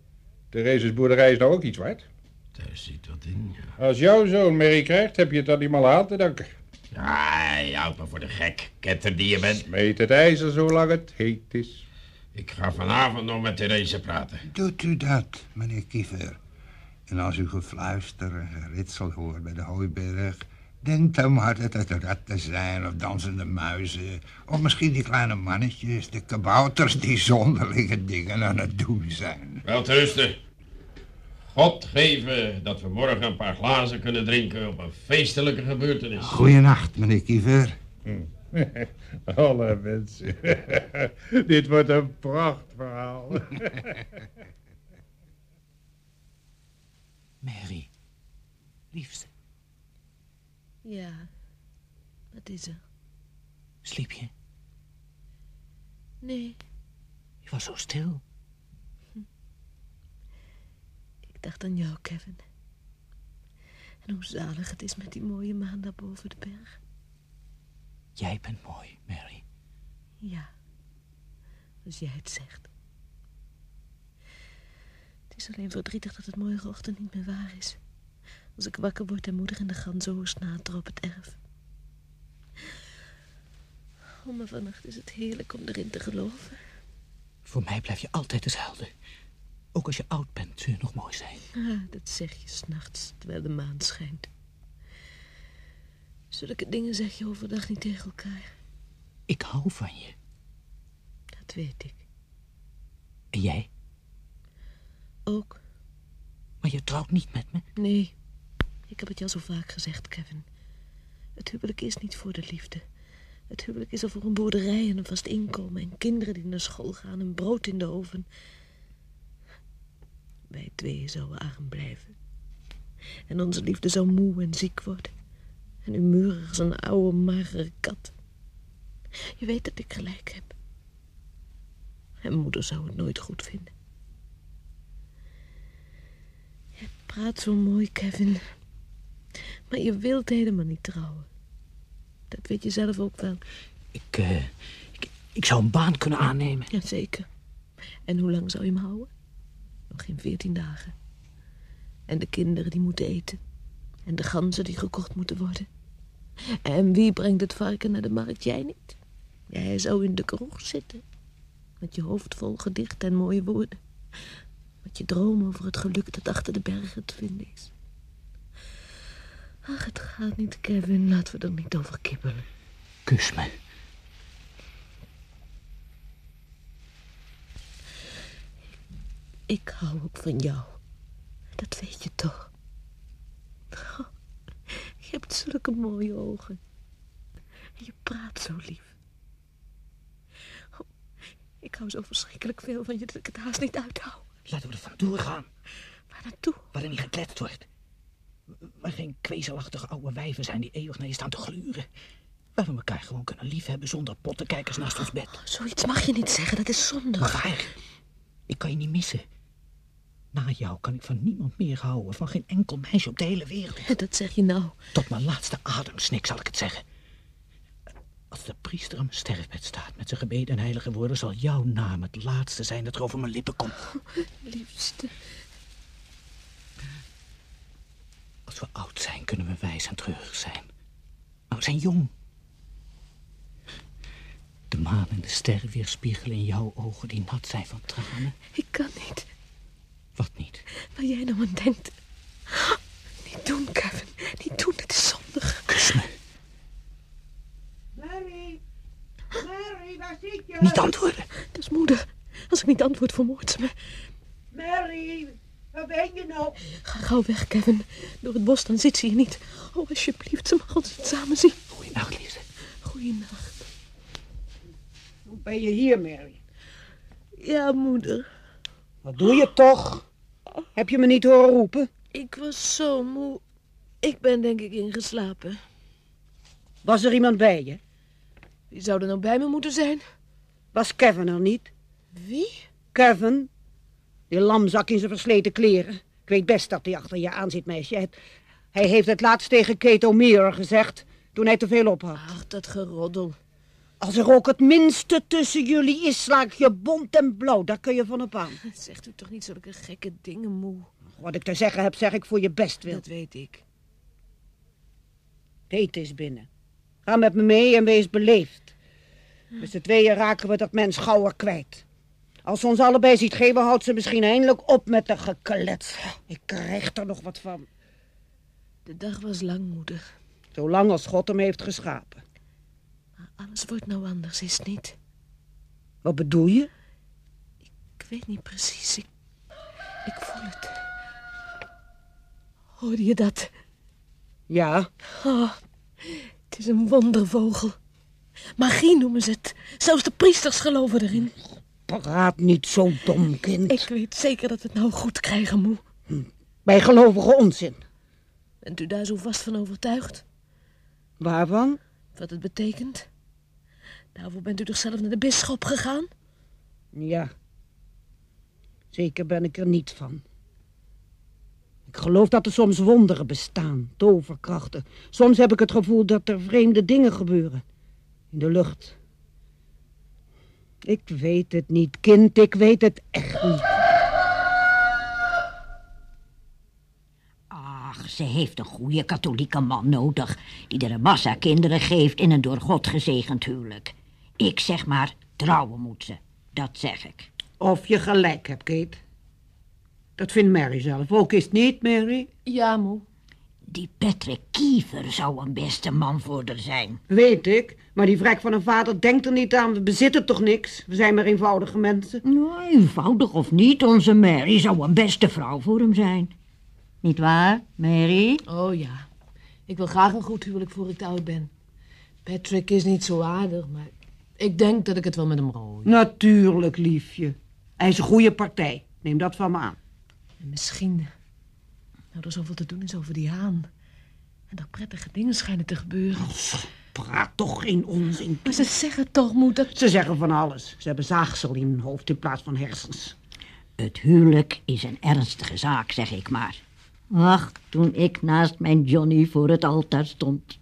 [SPEAKER 6] Therese's boerderij is nou ook iets waard.
[SPEAKER 7] Daar zit wat in.
[SPEAKER 6] Als jouw zoon Mary krijgt, heb je het aan die malle aan te danken.
[SPEAKER 7] Ja, je houdt me voor de gek, ketter die je bent.
[SPEAKER 6] Meet het ijzer zolang het heet is.
[SPEAKER 7] Ik ga vanavond nog met Therese praten.
[SPEAKER 1] Doet u dat, meneer Kiefer. En als u gefluister en geritsel hoort bij de hooiberg... denk dan maar dat het ratten zijn of dansende muizen... of misschien die kleine mannetjes, de kabouters... die zonderlinge dingen aan het doen zijn.
[SPEAKER 7] Wel rusten. God geven dat we morgen een paar glazen kunnen drinken op een feestelijke gebeurtenis.
[SPEAKER 1] Goeienacht, meneer Kiever.
[SPEAKER 6] Alle mensen. Dit wordt een prachtverhaal.
[SPEAKER 8] Mary, liefste,
[SPEAKER 4] Ja, wat is er?
[SPEAKER 8] sliep je?
[SPEAKER 4] Nee,
[SPEAKER 8] Je was zo stil.
[SPEAKER 4] Ik dacht aan jou, Kevin. En hoe zalig het is met die mooie maan daar boven de berg.
[SPEAKER 8] Jij bent mooi, Mary.
[SPEAKER 4] Ja, als jij het zegt. Het is alleen verdrietig dat het morgenochtend niet meer waar is. Als ik wakker word en moeder en de ganzenhoest nateren op het erf. Oh, maar vannacht is het heerlijk om erin te geloven.
[SPEAKER 8] Voor mij blijf je altijd dezelfde. Ook als je oud bent, zul je nog mooi zijn.
[SPEAKER 4] Ah, dat zeg je s'nachts, terwijl de maan schijnt. Zulke dingen zeg je overdag niet tegen elkaar.
[SPEAKER 8] Ik hou van je.
[SPEAKER 4] Dat weet ik.
[SPEAKER 8] En jij?
[SPEAKER 4] Ook.
[SPEAKER 8] Maar je trouwt niet met me.
[SPEAKER 4] Nee, ik heb het je al zo vaak gezegd, Kevin. Het huwelijk is niet voor de liefde. Het huwelijk is er voor een boerderij en een vast inkomen... en kinderen die naar school gaan en brood in de oven. Wij tweeën zouden arm blijven. En onze liefde zou moe en ziek worden. En humeurig als een oude, magere kat. Je weet dat ik gelijk heb. En moeder zou het nooit goed vinden. Je praat zo mooi, Kevin. Maar je wilt helemaal niet trouwen. Dat weet je zelf ook wel.
[SPEAKER 8] Ik, eh, ik, ik zou een baan kunnen aannemen.
[SPEAKER 4] Jazeker. En hoe lang zou je hem houden? Geen veertien dagen. En de kinderen die moeten eten. En de ganzen die gekocht moeten worden. En wie brengt het varken naar de markt? Jij niet. Jij zou in de kroeg zitten. Met je hoofd vol gedichten en mooie woorden. Met je droom over het geluk dat achter de bergen te vinden is. Ach, het gaat niet, Kevin. Laten we er niet over kibbelen.
[SPEAKER 8] Kus me.
[SPEAKER 4] Ik hou ook van jou. Dat weet je toch. Oh, je hebt zulke mooie ogen. En je praat zo lief. Oh, ik hou zo verschrikkelijk veel van je dat ik het haast niet uithoud.
[SPEAKER 8] Laten we er vandoor gaan.
[SPEAKER 4] Waar naartoe?
[SPEAKER 8] Waar er niet gekletst wordt. Waar geen kwezelachtige oude wijven zijn die eeuwig naar je staan te gluren. Waar we elkaar gewoon kunnen liefhebben zonder pottenkijkers naast ons bed.
[SPEAKER 4] Zoiets mag je niet zeggen, dat is zondig.
[SPEAKER 8] Maar waar? Ik kan je niet missen. Na jou kan ik van niemand meer houden. Van geen enkel meisje op de hele wereld.
[SPEAKER 4] Dat zeg je nou.
[SPEAKER 8] Tot mijn laatste ademsnik zal ik het zeggen. Als de priester aan mijn sterfbed staat met zijn gebeden en heilige woorden... zal jouw naam het laatste zijn dat er over mijn lippen komt.
[SPEAKER 4] Liefste.
[SPEAKER 8] Als we oud zijn, kunnen we wijs en treurig zijn. Maar we zijn jong. De maan en de sterren weerspiegelen in jouw ogen die nat zijn van tranen.
[SPEAKER 4] Ik kan niet.
[SPEAKER 8] Wat niet?
[SPEAKER 4] Waar jij nou aan denkt. Niet doen, Kevin. Niet doen, het is zondig.
[SPEAKER 8] Kus me.
[SPEAKER 5] Mary! Mary, waar zit je?
[SPEAKER 8] Niet antwoorden.
[SPEAKER 4] Dat is moeder. Als ik niet antwoord, vermoordt ze me.
[SPEAKER 5] Mary, waar ben je nou?
[SPEAKER 4] Ga gauw weg, Kevin. Door het bos, dan zit ze hier niet. Oh, alsjeblieft, ze mag ons niet samen zien.
[SPEAKER 8] Goeienacht, liefste.
[SPEAKER 4] Goeienacht.
[SPEAKER 5] Hoe ben je hier, Mary?
[SPEAKER 4] Ja, moeder.
[SPEAKER 5] Wat doe je toch? Heb je me niet horen roepen?
[SPEAKER 4] Ik was zo moe. Ik ben denk ik ingeslapen.
[SPEAKER 5] Was er iemand bij je?
[SPEAKER 4] Wie zou er nou bij me moeten zijn?
[SPEAKER 5] Was Kevin er niet?
[SPEAKER 4] Wie?
[SPEAKER 5] Kevin? Die lamzak in zijn versleten kleren. Ik weet best dat hij achter je aan zit, meisje. Hij heeft het laatst tegen Kate O'Meara gezegd, toen hij te veel op had.
[SPEAKER 4] Ach, dat geroddel.
[SPEAKER 5] Als er ook het minste tussen jullie is, sla ik je bont en blauw. Daar kun je van op aan.
[SPEAKER 4] Zegt u toch niet zulke gekke dingen, moe?
[SPEAKER 5] Wat ik te zeggen heb, zeg ik voor je best wil.
[SPEAKER 4] Dat weet ik.
[SPEAKER 5] Kate is binnen. Ga met me mee en wees beleefd. Met z'n tweeën raken we dat mens gauwer kwijt. Als ze ons allebei ziet geven, houdt ze misschien eindelijk op met de geklets. Ik krijg er nog wat van.
[SPEAKER 4] De dag was lang, moeder.
[SPEAKER 5] Zolang als God hem heeft geschapen.
[SPEAKER 4] Alles wordt nou anders, is het niet?
[SPEAKER 5] Wat bedoel je?
[SPEAKER 4] Ik weet niet precies. Ik, ik voel het. Hoorde je dat?
[SPEAKER 5] Ja,
[SPEAKER 4] Oh, het is een wondervogel. Magie noemen ze het. Zelfs de priesters geloven erin.
[SPEAKER 5] praat niet zo dom, kind.
[SPEAKER 4] Ik weet zeker dat we het nou goed krijgen, moe.
[SPEAKER 5] Bij gelovige onzin.
[SPEAKER 4] Bent u daar zo vast van overtuigd?
[SPEAKER 5] Waarvan?
[SPEAKER 4] Wat het betekent? Daarvoor bent u toch zelf naar de bisschop gegaan?
[SPEAKER 5] Ja. Zeker ben ik er niet van. Ik geloof dat er soms wonderen bestaan, toverkrachten. Soms heb ik het gevoel dat er vreemde dingen gebeuren. In de lucht. Ik weet het niet, kind, ik weet het echt niet.
[SPEAKER 9] Ach, ze heeft een goede katholieke man nodig... die er een massa kinderen geeft in een door God gezegend huwelijk. Ik zeg maar, trouwen moet ze. Dat zeg ik.
[SPEAKER 5] Of je gelijk hebt, Kate. Dat vindt Mary zelf ook, is het niet, Mary?
[SPEAKER 4] Ja, moe.
[SPEAKER 9] Die Patrick Kiefer zou een beste man voor haar zijn.
[SPEAKER 5] Weet ik, maar die vrek van een vader denkt er niet aan. We bezitten toch niks? We zijn maar eenvoudige mensen.
[SPEAKER 9] Nou, eenvoudig of niet, onze Mary zou een beste vrouw voor hem zijn. Niet waar, Mary?
[SPEAKER 4] Oh ja. Ik wil graag een goed huwelijk voor ik oud ben. Patrick is niet zo aardig, maar ik denk dat ik het wel met hem rooi.
[SPEAKER 5] Natuurlijk, liefje. Hij is een goede partij. Neem dat van me aan.
[SPEAKER 4] En misschien, nou er zoveel te doen is over die haan. En dat prettige dingen schijnen te gebeuren.
[SPEAKER 5] Praat toch geen onzin.
[SPEAKER 4] Maar ze zeggen toch, moe, dat...
[SPEAKER 5] Ze zeggen van alles. Ze hebben zaagsel in hun hoofd in plaats van hersens.
[SPEAKER 9] Het huwelijk is een ernstige zaak, zeg ik maar. Ach, toen ik naast mijn Johnny voor het altaar stond.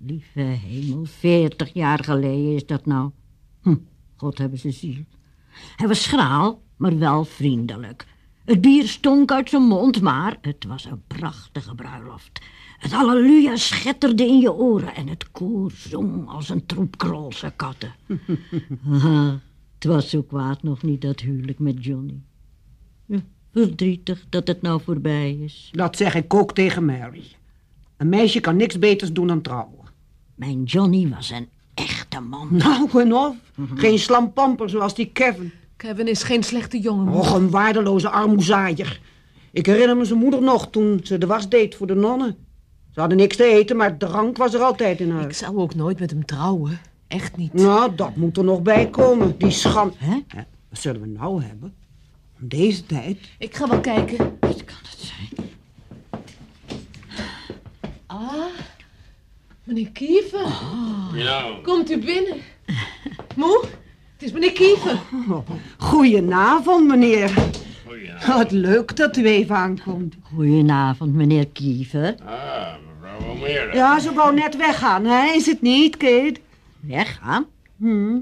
[SPEAKER 9] Lieve hemel, veertig jaar geleden is dat nou. Hm, God hebben ze ziel. Hij was schraal, maar wel vriendelijk. Het bier stonk uit zijn mond, maar het was een prachtige bruiloft. Het halleluja schetterde in je oren en het koor zong als een troep krolse katten. Het was zo kwaad nog niet, dat huwelijk met Johnny. Ja, verdrietig dat het nou voorbij is.
[SPEAKER 5] Dat zeg ik ook tegen Mary. Een meisje kan niks beters doen dan trouwen.
[SPEAKER 9] Mijn Johnny was een echte man.
[SPEAKER 5] Nou en of. Geen slampamper zoals die Kevin.
[SPEAKER 4] Kevin is geen slechte jongen.
[SPEAKER 5] Och, een waardeloze armoezaaier. Ik herinner me zijn moeder nog toen ze de was deed voor de nonnen. Ze hadden niks te eten, maar drank was er altijd in
[SPEAKER 4] Ik
[SPEAKER 5] huis.
[SPEAKER 4] zou ook nooit met hem trouwen. Echt niet.
[SPEAKER 5] Nou, dat moet er nog bij komen. Die schand...
[SPEAKER 9] Hè?
[SPEAKER 5] Hè, Wat zullen we nou hebben? Om deze tijd?
[SPEAKER 4] Ik ga wel kijken.
[SPEAKER 9] Wat kan het zijn?
[SPEAKER 4] Ah, meneer Kiefer.
[SPEAKER 7] Ja,
[SPEAKER 4] Komt u binnen. Moe, het is meneer Kiefer.
[SPEAKER 5] Goedenavond, meneer. Wat leuk dat u even aankomt.
[SPEAKER 9] Goedenavond, meneer Kiefer.
[SPEAKER 7] Ah, mevrouw Almere.
[SPEAKER 5] Ja, ze wou net weggaan, hè? Is het niet, Kate?
[SPEAKER 9] Weggaan?
[SPEAKER 5] Hm.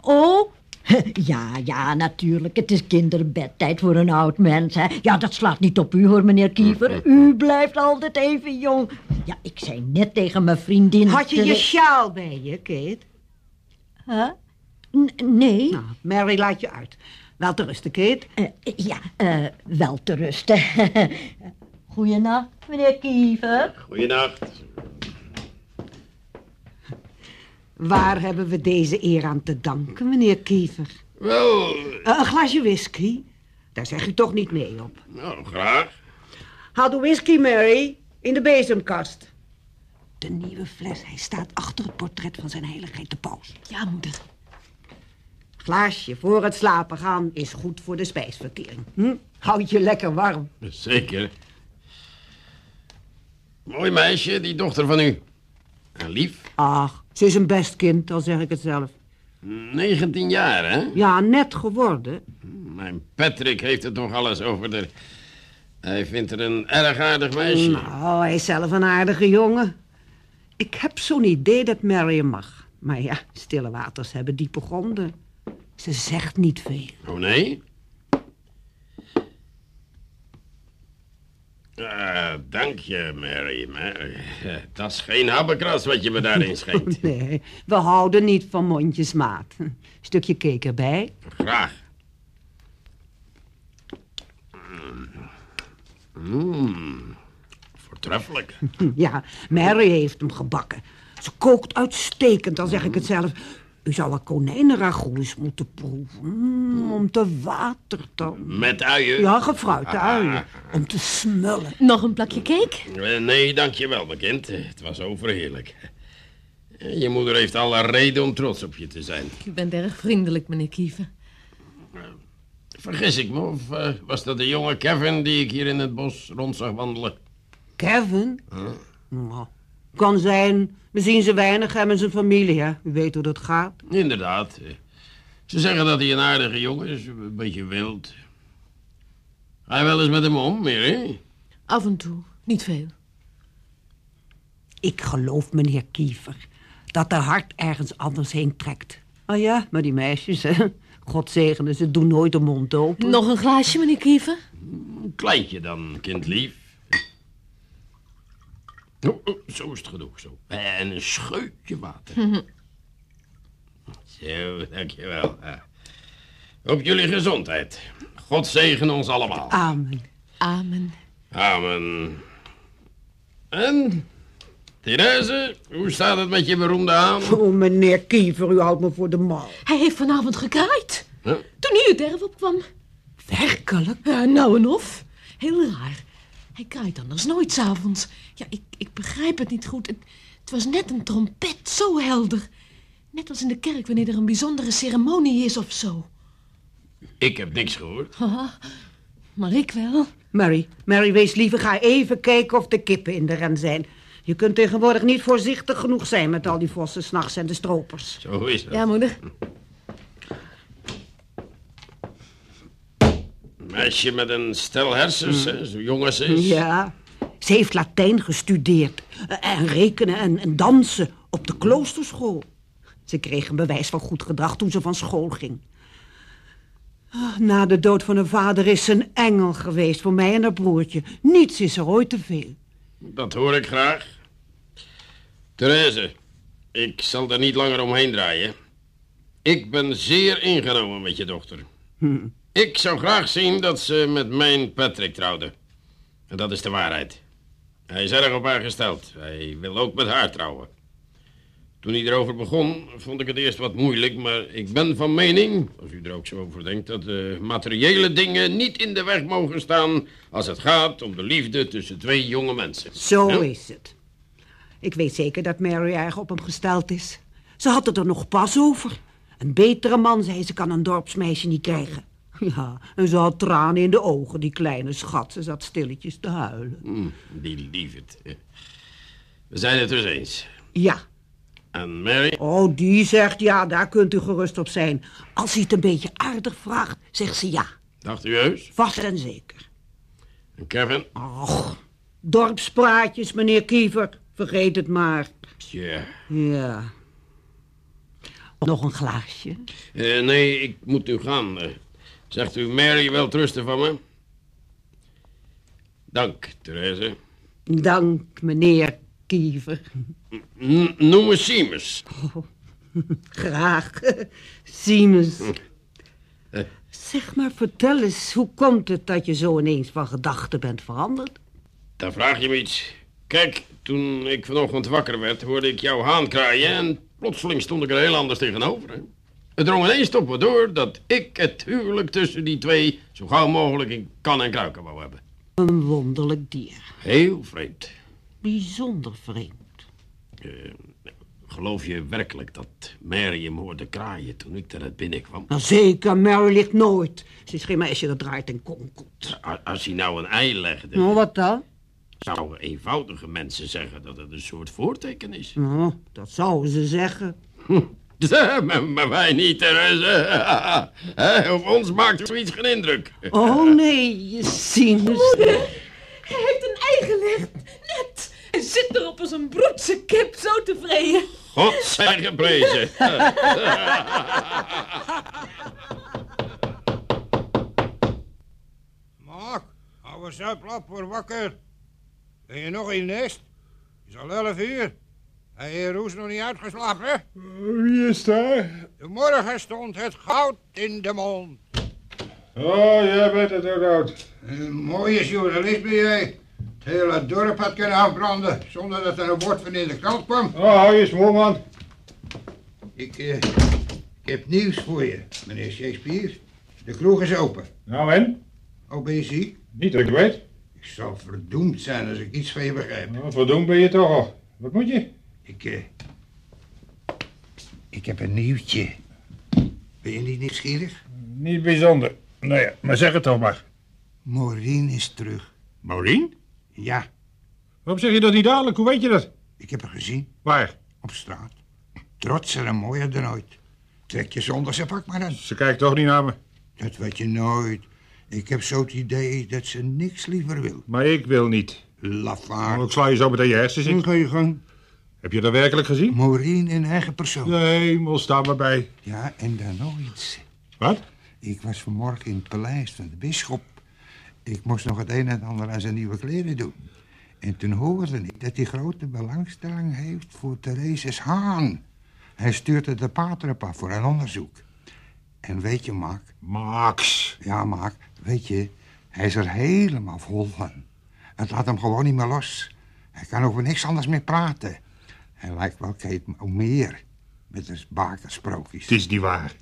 [SPEAKER 9] Oh, ja, ja, natuurlijk. Het is kinderbedtijd voor een oud mens, hè. Ja, dat slaat niet op u, hoor, meneer Kiefer. U blijft altijd even jong. Ja, ik zei net tegen mijn vriendin...
[SPEAKER 5] Had je je sjaal bij je, Kate?
[SPEAKER 9] Huh? N- nee.
[SPEAKER 5] Nou, Mary laat je uit. Wel te rusten, Kate.
[SPEAKER 9] Eh, ja, eh, wel te rusten. Goeienacht, meneer Kiefer.
[SPEAKER 7] Goeienacht.
[SPEAKER 5] Waar hebben we deze eer aan te danken, meneer Kiefer?
[SPEAKER 7] Wel,
[SPEAKER 5] Eh, een glasje whisky? Daar zeg u toch niet nee op.
[SPEAKER 7] nou, graag.
[SPEAKER 5] Haal de whisky, Mary, in de bezemkast. De nieuwe fles, hij staat achter het portret van zijn heiligheid de paus.
[SPEAKER 4] Ja, moeder.
[SPEAKER 5] Glaasje voor het slapen gaan is goed voor de spijsvertering. Hm? Houd je lekker warm.
[SPEAKER 7] Zeker. Mooi meisje, die dochter van u. En lief.
[SPEAKER 5] Ach, ze is een best kind, al zeg ik het zelf.
[SPEAKER 7] 19 jaar, hè?
[SPEAKER 5] Ja, net geworden.
[SPEAKER 7] Mijn Patrick heeft het nog alles over de... Hij vindt er een erg aardig meisje.
[SPEAKER 5] Nou, hij is zelf een aardige jongen. Ik heb zo'n idee dat Mary mag. Maar ja, stille waters hebben diepe gronden. Ze zegt niet veel.
[SPEAKER 7] Oh, nee? Ah, dank je, Mary. Maar eh, dat is geen habbekras wat je me daarin schenkt.
[SPEAKER 5] Nee, we houden niet van mondjesmaat. Stukje cake erbij.
[SPEAKER 7] Graag. Mmm, voortreffelijk.
[SPEAKER 5] Ja, Mary heeft hem gebakken. Ze kookt uitstekend, al zeg ik het zelf. U zou een eens moeten proeven. Mm, om te wateren.
[SPEAKER 7] Met uien?
[SPEAKER 5] Ja, gefruite uien. Om te smullen.
[SPEAKER 4] Nog een plakje cake?
[SPEAKER 7] Eh, Nee, dankjewel, mijn kind. Het was overheerlijk. Eh, Je moeder heeft alle reden om trots op je te zijn.
[SPEAKER 4] U bent erg vriendelijk, meneer Kiefer.
[SPEAKER 7] Vergis ik me, of eh, was dat de jonge Kevin die ik hier in het bos rond zag wandelen?
[SPEAKER 5] Kevin? Nou, kan zijn. We zien ze weinig hem en zijn familie, hè. U weet hoe dat gaat.
[SPEAKER 7] Inderdaad. Ze zeggen dat hij een aardige jongen is, een beetje wild. Ga je wel eens met hem om, Mary?
[SPEAKER 4] Af en toe, niet veel.
[SPEAKER 5] Ik geloof, meneer Kiefer, dat haar hart ergens anders heen trekt. Ah ja, maar die meisjes, hè. God zegene, ze doen nooit de mond open.
[SPEAKER 4] Nog een glaasje, meneer Kiefer?
[SPEAKER 7] Een kleintje dan, kindlief. Oh, oh, zo is het genoeg, zo. En een scheutje water. Zo, dankjewel. Eh, Op jullie gezondheid. God zegen ons allemaal.
[SPEAKER 5] Amen.
[SPEAKER 4] Amen.
[SPEAKER 7] Amen. En? Therese, hoe staat het met je beroemde haan?
[SPEAKER 5] Oh, meneer Kiefer, u houdt me voor de mal.
[SPEAKER 4] Hij heeft vanavond gekraaid.
[SPEAKER 7] Huh?
[SPEAKER 4] Toen hij het erf opkwam.
[SPEAKER 5] Werkelijk?
[SPEAKER 4] Ja, nou en of. Heel raar. Hij kraait anders nooit s'avonds. Ja, ik, ik begrijp het niet goed. Het, het was net een trompet, zo helder. Net als in de kerk wanneer er een bijzondere ceremonie is of zo.
[SPEAKER 7] Ik heb niks gehoord.
[SPEAKER 4] Haha, maar ik wel.
[SPEAKER 5] Mary, Mary, wees liever, ga even kijken of de kippen in de ren zijn. Je kunt tegenwoordig niet voorzichtig genoeg zijn met al die vossen s'nachts en de stropers.
[SPEAKER 7] Zo is het.
[SPEAKER 4] Ja, moeder.
[SPEAKER 7] Meisje met een stel hersens, hè, zo jong als ze is.
[SPEAKER 5] Ja, ze heeft Latijn gestudeerd. eh, En rekenen en, en dansen op de kloosterschool. Ze kreeg een bewijs van goed gedrag toen ze van school ging. Ah, Na de dood van haar vader is ze een engel geweest voor mij en haar broertje. Niets is er ooit te veel.
[SPEAKER 7] Dat hoor ik graag. Therese, ik zal er niet langer omheen draaien. Ik ben zeer ingenomen met je dochter. Ik zou graag zien dat ze met mijn Patrick trouwde. En dat is de waarheid. Hij is erg op haar gesteld. Hij wil ook met haar trouwen. Toen hij erover begon, vond ik het eerst wat moeilijk, maar ik ben van mening, als u er ook zo over denkt, dat de materiële dingen niet in de weg mogen staan als het gaat om de liefde tussen twee jonge mensen.
[SPEAKER 5] Zo
[SPEAKER 7] Ja?
[SPEAKER 5] is het. Ik weet zeker dat Mary erg op hem gesteld is. Ze had het er nog pas over. Een betere man, zei ze, kan een dorpsmeisje niet krijgen. Ja, en ze had tranen in de ogen, die kleine schat. Ze zat stilletjes te huilen.
[SPEAKER 7] Hm, die lieverd. We zijn het dus eens.
[SPEAKER 5] Ja.
[SPEAKER 7] En Mary?
[SPEAKER 5] Oh, die zegt ja, daar kunt u gerust op zijn. Als hij het een beetje aardig vraagt, zegt ze ja.
[SPEAKER 7] Dacht u heus?
[SPEAKER 5] Vast en zeker.
[SPEAKER 7] En Kevin?
[SPEAKER 5] Och, dorpspraatjes, meneer Kiever. Vergeet het maar.
[SPEAKER 7] Tja.
[SPEAKER 5] Ja. Nog een glaasje?
[SPEAKER 7] Eh, nee, ik moet nu gaan. Zegt u Mary wel trusten van me? Dank, Therese.
[SPEAKER 5] Dank, meneer Kiever.
[SPEAKER 7] N- noem me Siemens.
[SPEAKER 5] Graag. Siemens.
[SPEAKER 7] Eh.
[SPEAKER 5] Zeg maar, vertel eens, hoe komt het dat je zo ineens van gedachten bent veranderd?
[SPEAKER 7] Dan vraag je me iets. Kijk, toen ik vanochtend wakker werd, hoorde ik jouw haan kraaien... en plotseling stond ik er heel anders tegenover. Hè? Het drong ineens op me door dat ik het huwelijk tussen die twee... zo gauw mogelijk in kan en kruiken wou hebben.
[SPEAKER 5] Een wonderlijk dier.
[SPEAKER 7] Heel vreemd.
[SPEAKER 5] Bijzonder vreemd.
[SPEAKER 7] Eh, geloof je werkelijk dat Mary hem hoorde kraaien toen ik eruit binnenkwam?
[SPEAKER 5] Nou zeker, Mary ligt nooit. Ze is geen meisje dat draait en konkelt.
[SPEAKER 7] A- Als hij nou een ei legde,
[SPEAKER 5] Nou, wat dan?
[SPEAKER 7] zouden eenvoudige mensen zeggen dat het een soort voorteken is.
[SPEAKER 5] Nou, dat zouden ze zeggen.
[SPEAKER 7] maar, maar wij niet, Therese. Hè, Op ons maakt zoiets geen indruk.
[SPEAKER 5] Oh nee, je Siemens.
[SPEAKER 4] Hij heeft een ei gelegd. Net. Hij zit erop als een broedse kip, zo tevreden.
[SPEAKER 7] God zij geprezen.
[SPEAKER 1] Maak, ouwe zuiplap, word wakker. Ben je nog in nest? Het is al elf uur. Heb je Roes nog niet uitgeslapen?
[SPEAKER 6] Wie is daar?
[SPEAKER 1] De morgen stond het goud in de mond.
[SPEAKER 6] Oh, jij bent het ook oud.
[SPEAKER 1] Een mooie journalist ben jij. Het hele dorp had kunnen afbranden zonder dat er een woord van in de krant kwam.
[SPEAKER 6] Oh, hou je smoel, man.
[SPEAKER 1] Ik, eh, Ik heb nieuws voor je, meneer Shakespeare. De kroeg is open.
[SPEAKER 6] Nou en?
[SPEAKER 1] Oh, ben je ziek?
[SPEAKER 6] Niet dat ik weet.
[SPEAKER 1] Ik zal verdoemd zijn als ik iets van je begrijp.
[SPEAKER 6] Nou, verdoemd ben je toch al. Wat moet je?
[SPEAKER 1] Ik, eh... Ik heb een nieuwtje. Ben je niet nieuwsgierig?
[SPEAKER 6] Niet bijzonder. Nou ja, maar zeg het toch maar.
[SPEAKER 1] Maureen is terug.
[SPEAKER 6] Maureen?
[SPEAKER 1] Ja,
[SPEAKER 6] Waarom zeg je dat niet dadelijk? Hoe weet je dat?
[SPEAKER 1] ik heb haar gezien.
[SPEAKER 6] Waar?
[SPEAKER 1] Op straat. Trotser en mooier dan ooit. Trek je zonder ze pak maar aan.
[SPEAKER 6] Ze kijkt toch niet naar me.
[SPEAKER 1] Dat weet je nooit. Ik heb zo het idee dat ze niks liever wil.
[SPEAKER 6] Maar ik wil niet.
[SPEAKER 1] Lafaard.
[SPEAKER 6] Ik sla je zo meteen je hersens
[SPEAKER 1] Dan
[SPEAKER 6] in.
[SPEAKER 1] ga je gang.
[SPEAKER 6] Heb je dat werkelijk gezien?
[SPEAKER 1] Maureen in eigen persoon.
[SPEAKER 6] De hemel, sta maar bij.
[SPEAKER 1] Ja, en dan nog iets.
[SPEAKER 6] Wat?
[SPEAKER 1] Ik was vanmorgen in het paleis van de bisschop. Ik moest nog het een en ander aan zijn nieuwe kleren doen. En toen hoorde ik dat hij grote belangstelling heeft voor Therese's Haan. Hij stuurde de pater op af voor een onderzoek. En weet je, Maak?
[SPEAKER 6] Max.
[SPEAKER 1] Ja, Maak, weet je, hij is er helemaal vol van. Het laat hem gewoon niet meer los. Hij kan over niks anders meer praten. Hij lijkt wel Kate meer met zijn bakersprookjes.
[SPEAKER 6] Het is niet waar.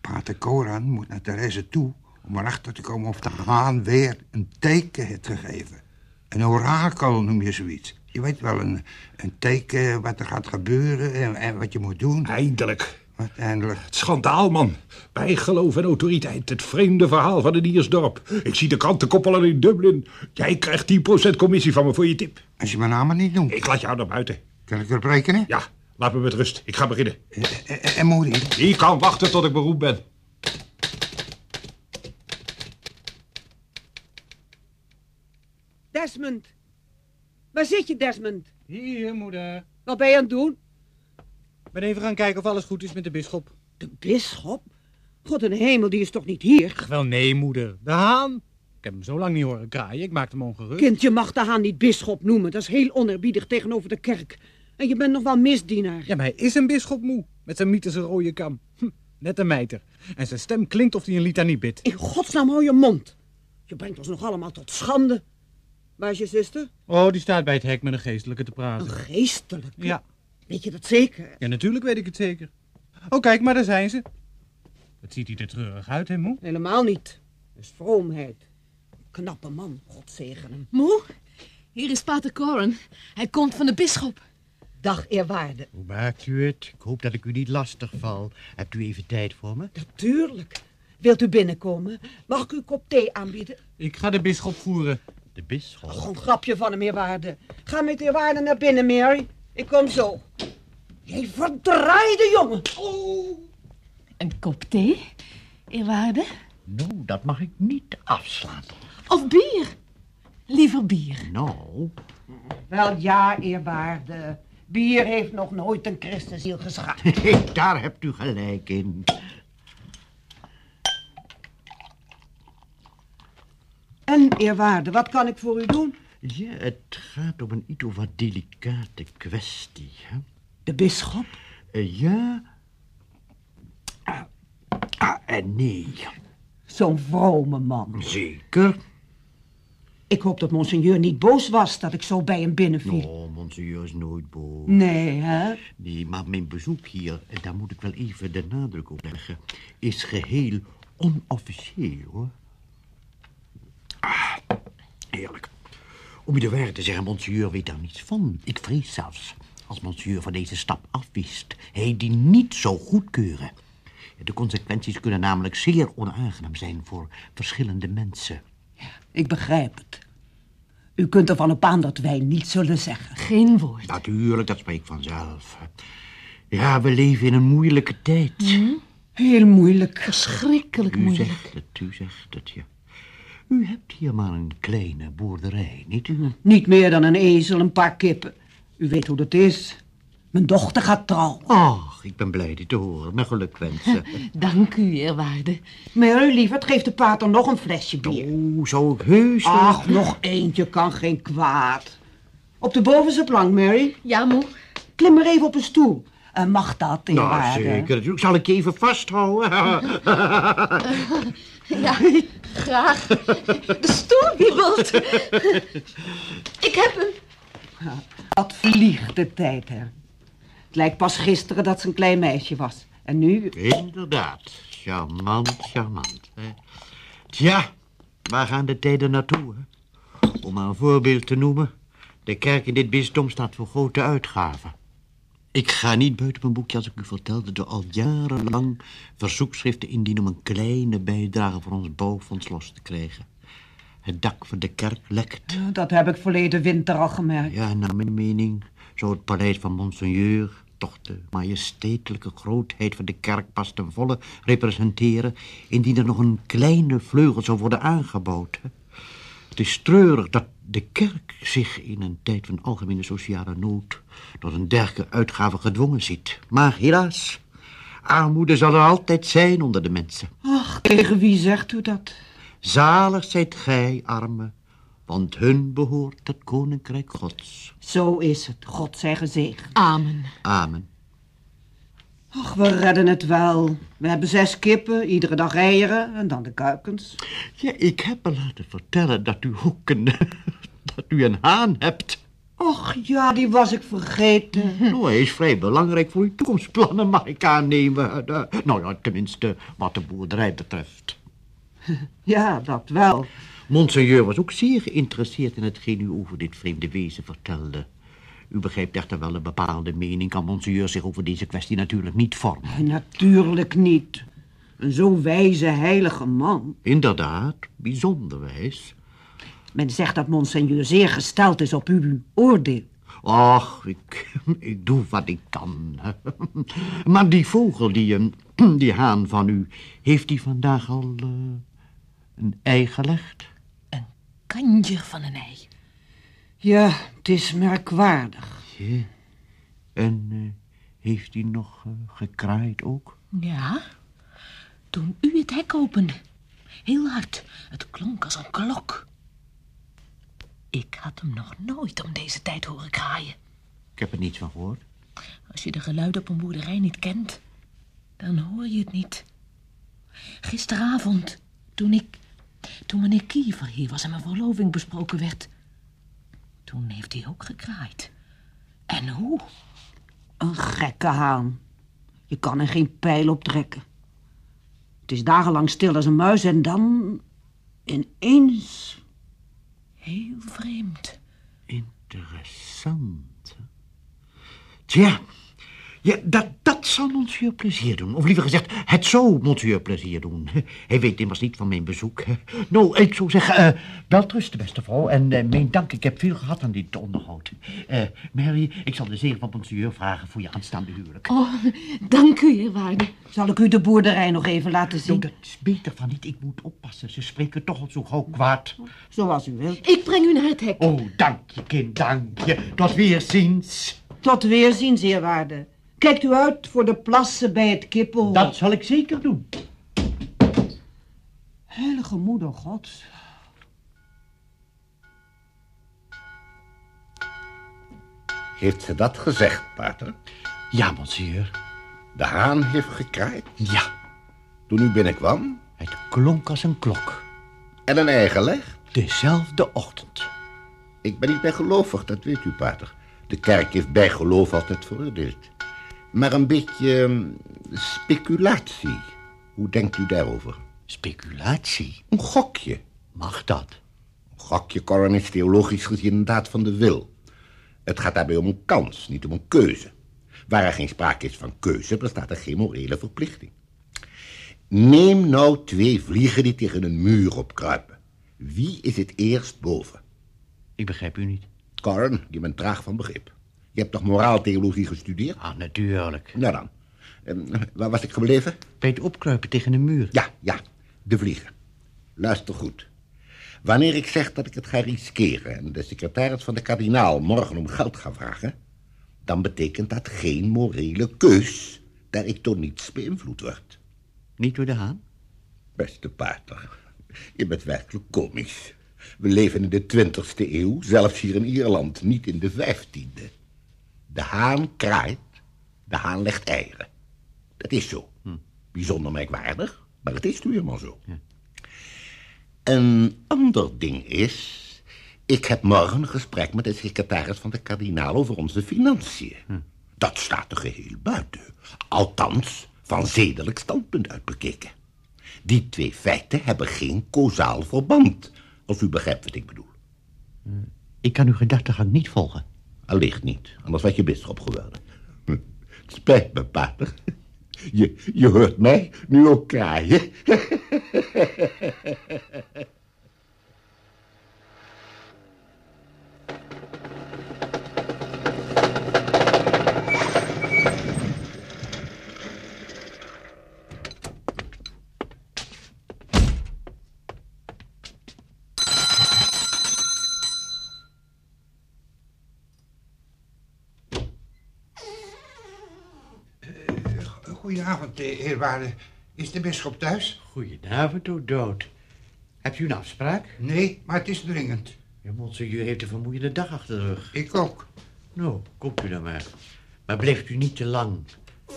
[SPEAKER 1] Pater Koran moet naar Therese toe om erachter te komen of de haan weer een teken heeft gegeven. Een orakel noem je zoiets. Je weet wel, een, een teken wat er gaat gebeuren en, en wat je moet doen.
[SPEAKER 6] Eindelijk.
[SPEAKER 1] Uiteindelijk.
[SPEAKER 6] Het schandaal, man. Bijgeloof en autoriteit. Het vreemde verhaal van het Iersdorp. Ik zie de krantenkoppel al in Dublin. Jij krijgt 10% commissie van me voor je tip.
[SPEAKER 1] Als je mijn naam maar niet noemt,
[SPEAKER 6] Ik laat jou naar buiten.
[SPEAKER 1] Kan ik erop rekenen?
[SPEAKER 6] Ja, laat me met rust. Ik ga beginnen.
[SPEAKER 1] En, en, en Maureen?
[SPEAKER 6] Die kan wachten tot ik beroemd ben.
[SPEAKER 5] Desmond. Waar zit je, Desmond?
[SPEAKER 8] Hier, moeder.
[SPEAKER 5] Wat ben je aan het doen?
[SPEAKER 8] Ik ben even gaan kijken of alles goed is met de bisschop.
[SPEAKER 5] De bisschop? God in de hemel, die is toch niet hier?
[SPEAKER 8] Ach, wel nee, moeder. De haan. Ik heb hem zo lang niet horen kraaien. Ik maakte hem ongerust.
[SPEAKER 5] Kind, je mag de haan niet bisschop noemen. Dat is heel oneerbiedig tegenover de kerk. En je bent nog wel misdienaar.
[SPEAKER 8] Ja, maar hij is een bisschop moe. Met zijn mythische rode kam. Hm, net een mijter. En zijn stem klinkt of hij een litanie bidt.
[SPEAKER 5] In godsnaam hou je mond. Je brengt ons nog allemaal tot schande. Waar is je zuster?
[SPEAKER 8] Oh, die staat bij het hek met een geestelijke te
[SPEAKER 5] Een
[SPEAKER 8] praten.
[SPEAKER 5] geestelijke.
[SPEAKER 8] Ja.
[SPEAKER 5] Weet je dat zeker?
[SPEAKER 8] ja, natuurlijk weet ik het zeker. Oh, kijk, maar daar zijn ze. Wat ziet hij er treurig uit, hè, moe?
[SPEAKER 5] Helemaal niet. Dat is vroomheid. Knappe man, God zegen hem.
[SPEAKER 4] Moe, hier is pater Coran. Hij komt van de bisschop.
[SPEAKER 5] Dag eerwaarde.
[SPEAKER 2] Hoe maakt u het? Ik hoop dat ik u niet lastig val. Hebt u even tijd voor me?
[SPEAKER 5] Natuurlijk. Wilt u binnenkomen? Mag ik u een kop thee aanbieden?
[SPEAKER 8] Ik ga de bisschop voeren.
[SPEAKER 2] De bisschop.
[SPEAKER 5] Gewoon een grapje van hem, eerwaarde. Ga met eerwaarde naar binnen, Mary. Ik kom zo. Jij verdraaide jongen. Oh.
[SPEAKER 4] Een kop thee, eerwaarde?
[SPEAKER 2] Nou, dat mag ik niet afslaan.
[SPEAKER 4] Of bier? Liever bier.
[SPEAKER 2] Nou,
[SPEAKER 5] Wel ja, eerwaarde. Bier heeft nog nooit een christenziel geschaad.
[SPEAKER 2] daar hebt u gelijk in.
[SPEAKER 5] En eerwaarde, wat kan ik voor u doen?
[SPEAKER 2] Ja, het gaat om een iets wat delicate kwestie, hè?
[SPEAKER 5] De bisschop?
[SPEAKER 2] Eh, ja... Ah, ah, en nee.
[SPEAKER 5] Zo'n vrome man.
[SPEAKER 2] Zeker.
[SPEAKER 5] Ik hoop dat monseigneur niet boos was dat ik zo bij hem binnenviel.
[SPEAKER 2] Oh, monseigneur is nooit boos.
[SPEAKER 5] Nee, hè?
[SPEAKER 2] Nee, maar mijn bezoek hier, en daar moet ik wel even de nadruk op leggen, is geheel onofficieel, hoor. Ah, heerlijk. Om je de waarheid te zeggen, monseigneur weet daar niets van. Ik vrees zelfs, als monseigneur van deze stap afwist, hij die niet zou goedkeuren. De consequenties kunnen namelijk zeer onaangenaam zijn voor verschillende mensen.
[SPEAKER 5] Ik begrijp het. U kunt ervan op aan dat wij niet zullen zeggen.
[SPEAKER 4] Geen woord.
[SPEAKER 2] Natuurlijk, dat spreekt vanzelf. Ja, we leven in een moeilijke tijd.
[SPEAKER 5] Heel moeilijk.
[SPEAKER 4] Verschrikkelijk
[SPEAKER 2] U
[SPEAKER 4] moeilijk.
[SPEAKER 2] zegt het, u zegt het, ja. U hebt hier maar een kleine boerderij, niet u?
[SPEAKER 5] Niet meer dan een ezel, een paar kippen. U weet hoe dat is. Mijn dochter gaat trouwen.
[SPEAKER 2] Ach, ik ben blij dit te horen. Mijn geluk wensen.
[SPEAKER 4] Dank u, eerwaarde.
[SPEAKER 5] Mary, lieverd, geeft de pater nog een flesje bier.
[SPEAKER 2] Oeh, zou ik heus wel-
[SPEAKER 5] Ach, nog eentje kan geen kwaad. Op de bovenste plank, Mary.
[SPEAKER 4] Ja, moe.
[SPEAKER 5] Klim maar even op een stoel. En mag dat,
[SPEAKER 2] Nou,
[SPEAKER 5] eerwaarde?
[SPEAKER 2] zeker. natuurlijk. Zal ik je even vasthouden?
[SPEAKER 4] Ja, graag. De stoel wiebelt. Ik heb hem.
[SPEAKER 5] Wat vliegt de tijd, hè. Het lijkt pas gisteren dat ze een klein meisje was. En nu...
[SPEAKER 2] Inderdaad, charmant, charmant. Hè? Tja, waar gaan de tijden naartoe? Hè? Om maar een voorbeeld te noemen. De kerk in dit bisdom staat voor grote uitgaven. Ik ga niet buiten mijn boekje als ik u vertelde... door al jarenlang verzoekschriften indienen... om een kleine bijdrage voor ons bouwfonds los te krijgen. Het dak van de kerk lekt.
[SPEAKER 5] Dat heb ik verleden winter al gemerkt.
[SPEAKER 2] Ja, naar mijn mening zou het paleis van Monseigneur... toch de majestetelijke grootheid van de kerk pas ten volle representeren... indien er nog een kleine vleugel zou worden aangebouwd. Het is treurig dat de kerk zich in een tijd van algemene sociale nood... tot een dergelijke uitgave gedwongen ziet. Maar helaas, armoede zal er altijd zijn onder de mensen.
[SPEAKER 5] Ach, tegen wie zegt u dat?
[SPEAKER 2] Zalig zijt gij, armen, want hun behoort het koninkrijk gods.
[SPEAKER 5] Zo is het, God zij gezegend.
[SPEAKER 4] Amen.
[SPEAKER 2] Amen.
[SPEAKER 5] Ach, we redden het wel. We hebben zes kippen, iedere dag eieren en dan de kuikens.
[SPEAKER 2] Ja, ik heb me laten vertellen dat u ook een, dat u een haan hebt.
[SPEAKER 5] Och ja, die was ik vergeten.
[SPEAKER 2] Nou, hij is vrij belangrijk voor uw toekomstplannen, mag ik aannemen. Eh, nou ja, tenminste, wat de boerderij betreft.
[SPEAKER 5] Ja, dat wel.
[SPEAKER 2] Monseigneur was ook zeer geïnteresseerd in hetgeen u over dit vreemde wezen vertelde. U begrijpt echter wel een bepaalde mening. Kan monseigneur zich over deze kwestie natuurlijk niet vormen.
[SPEAKER 5] Natuurlijk niet. Een zo wijze, heilige man.
[SPEAKER 2] Inderdaad, bijzonder wijs.
[SPEAKER 5] Men zegt dat monseigneur zeer gesteld is op uw oordeel.
[SPEAKER 2] Ach, ik, ik doe wat ik kan. Maar die vogel, die, eh, die haan van u, heeft die vandaag al eh, een ei gelegd?
[SPEAKER 4] Kanjer van een ei.
[SPEAKER 5] Ja, het is merkwaardig.
[SPEAKER 2] Ja. En eh, heeft hij nog eh, gekraaid ook?
[SPEAKER 4] Ja, toen u het hek opende. Heel hard. Het klonk als een klok. Ik had hem nog nooit om deze tijd horen kraaien.
[SPEAKER 2] Ik heb er niets van gehoord.
[SPEAKER 4] Als je de geluiden op een boerderij niet kent, dan hoor je het niet. Gisteravond, toen ik... Toen meneer Kiever hier was en mijn verloving besproken werd... Toen heeft hij ook gekraaid. En hoe?
[SPEAKER 5] Een gekke haan. Je kan er geen pijl op trekken. Het is dagenlang stil als een muis en dan... ineens...
[SPEAKER 4] Heel vreemd.
[SPEAKER 2] Interessant. Tja, ja, dat, dat zal monsieur plezier doen. Of liever gezegd, het zou monsieur plezier doen. Hij weet immers niet van mijn bezoek. Nou, ik zou zeggen, eh wel trusten, beste vrouw. En eh, mijn dank, ik heb veel gehad aan dit onderhoud. Eh, Mary, ik zal de zegen van monsieur vragen voor je aanstaande huwelijk.
[SPEAKER 4] Oh, dank u, eerwaarde.
[SPEAKER 5] Zal ik u de boerderij nog even laten zien?
[SPEAKER 2] Nou, dat is beter van niet. Ik moet oppassen. Ze spreken toch al zo gauw kwaad.
[SPEAKER 5] Zoals u wilt.
[SPEAKER 4] Ik breng u naar het hek.
[SPEAKER 2] Oh, dank je, kind, dank je. Tot weerziens.
[SPEAKER 5] Tot weerziens, eerwaarde. Kijkt u uit voor de plassen bij het kippenhol.
[SPEAKER 2] Dat zal ik zeker doen.
[SPEAKER 5] Heilige moeder gods.
[SPEAKER 3] Heeft ze dat gezegd, pater?
[SPEAKER 2] Ja, monsieur.
[SPEAKER 3] De haan heeft gekraaid
[SPEAKER 2] Ja,
[SPEAKER 3] toen u binnenkwam
[SPEAKER 2] het klonk als een klok.
[SPEAKER 3] en een ei gelegd.
[SPEAKER 2] Dezelfde ochtend.
[SPEAKER 3] Ik ben niet bijgelovig, dat weet u, pater. De kerk heeft bijgeloof altijd veroordeeld. Maar een beetje ehm, speculatie. Hoe denkt u daarover?
[SPEAKER 2] Speculatie.
[SPEAKER 3] Een gokje.
[SPEAKER 2] Mag dat?
[SPEAKER 3] Een gokje, Corin, is theologisch gezien een daad van de wil. Het gaat daarbij om een kans, niet om een keuze. Waar er geen sprake is van keuze, bestaat er geen morele verplichting. Neem nou twee vliegen die tegen een muur opkruipen. Wie is het eerst boven?
[SPEAKER 2] Ik begrijp u niet.
[SPEAKER 3] Corin, je bent traag van begrip. Je hebt toch moraaltheologie gestudeerd?
[SPEAKER 2] Ah, natuurlijk.
[SPEAKER 3] Nou dan. Ehm, waar was ik gebleven?
[SPEAKER 2] Bij het opkruipen tegen een muur.
[SPEAKER 3] Ja, ja, de vliegen. Luister goed. Wanneer ik zeg dat ik het ga riskeren... en de secretaris van de kardinaal morgen om geld ga vragen... dan betekent dat geen morele keus... daar ik door niets beïnvloed word.
[SPEAKER 2] Niet door de haan?
[SPEAKER 3] Beste pater, je bent werkelijk komisch. We leven in de twintigste eeuw, zelfs hier in Ierland, niet in de vijftiende. De haan kraait, de haan legt eieren. Dat is zo. Bijzonder merkwaardig, maar het is nu helemaal zo. Een ander ding is... Ik heb morgen een gesprek met de secretaris van de kardinaal over onze financiën. Dat staat er geheel buiten. Althans, van zedelijk standpunt uit bekeken. Die twee feiten hebben geen kausaal verband, als u begrijpt wat ik bedoel.
[SPEAKER 2] Ik kan uw gedachtegang niet volgen.
[SPEAKER 3] Allicht niet, anders werd je bisschop geworden. Het spijt me, pater. Je, je hoort mij nu ook kraaien.
[SPEAKER 1] Goedenavond, eerwaarde. Is de bisschop thuis?
[SPEAKER 2] Goedenavond, o dood. Hebt u een afspraak?
[SPEAKER 1] Nee, maar het is dringend.
[SPEAKER 2] Ja, monseigneur heeft een vermoeiende dag achter de rug.
[SPEAKER 1] Ik ook.
[SPEAKER 2] Nou, komt u dan maar. Maar blijft u niet te lang.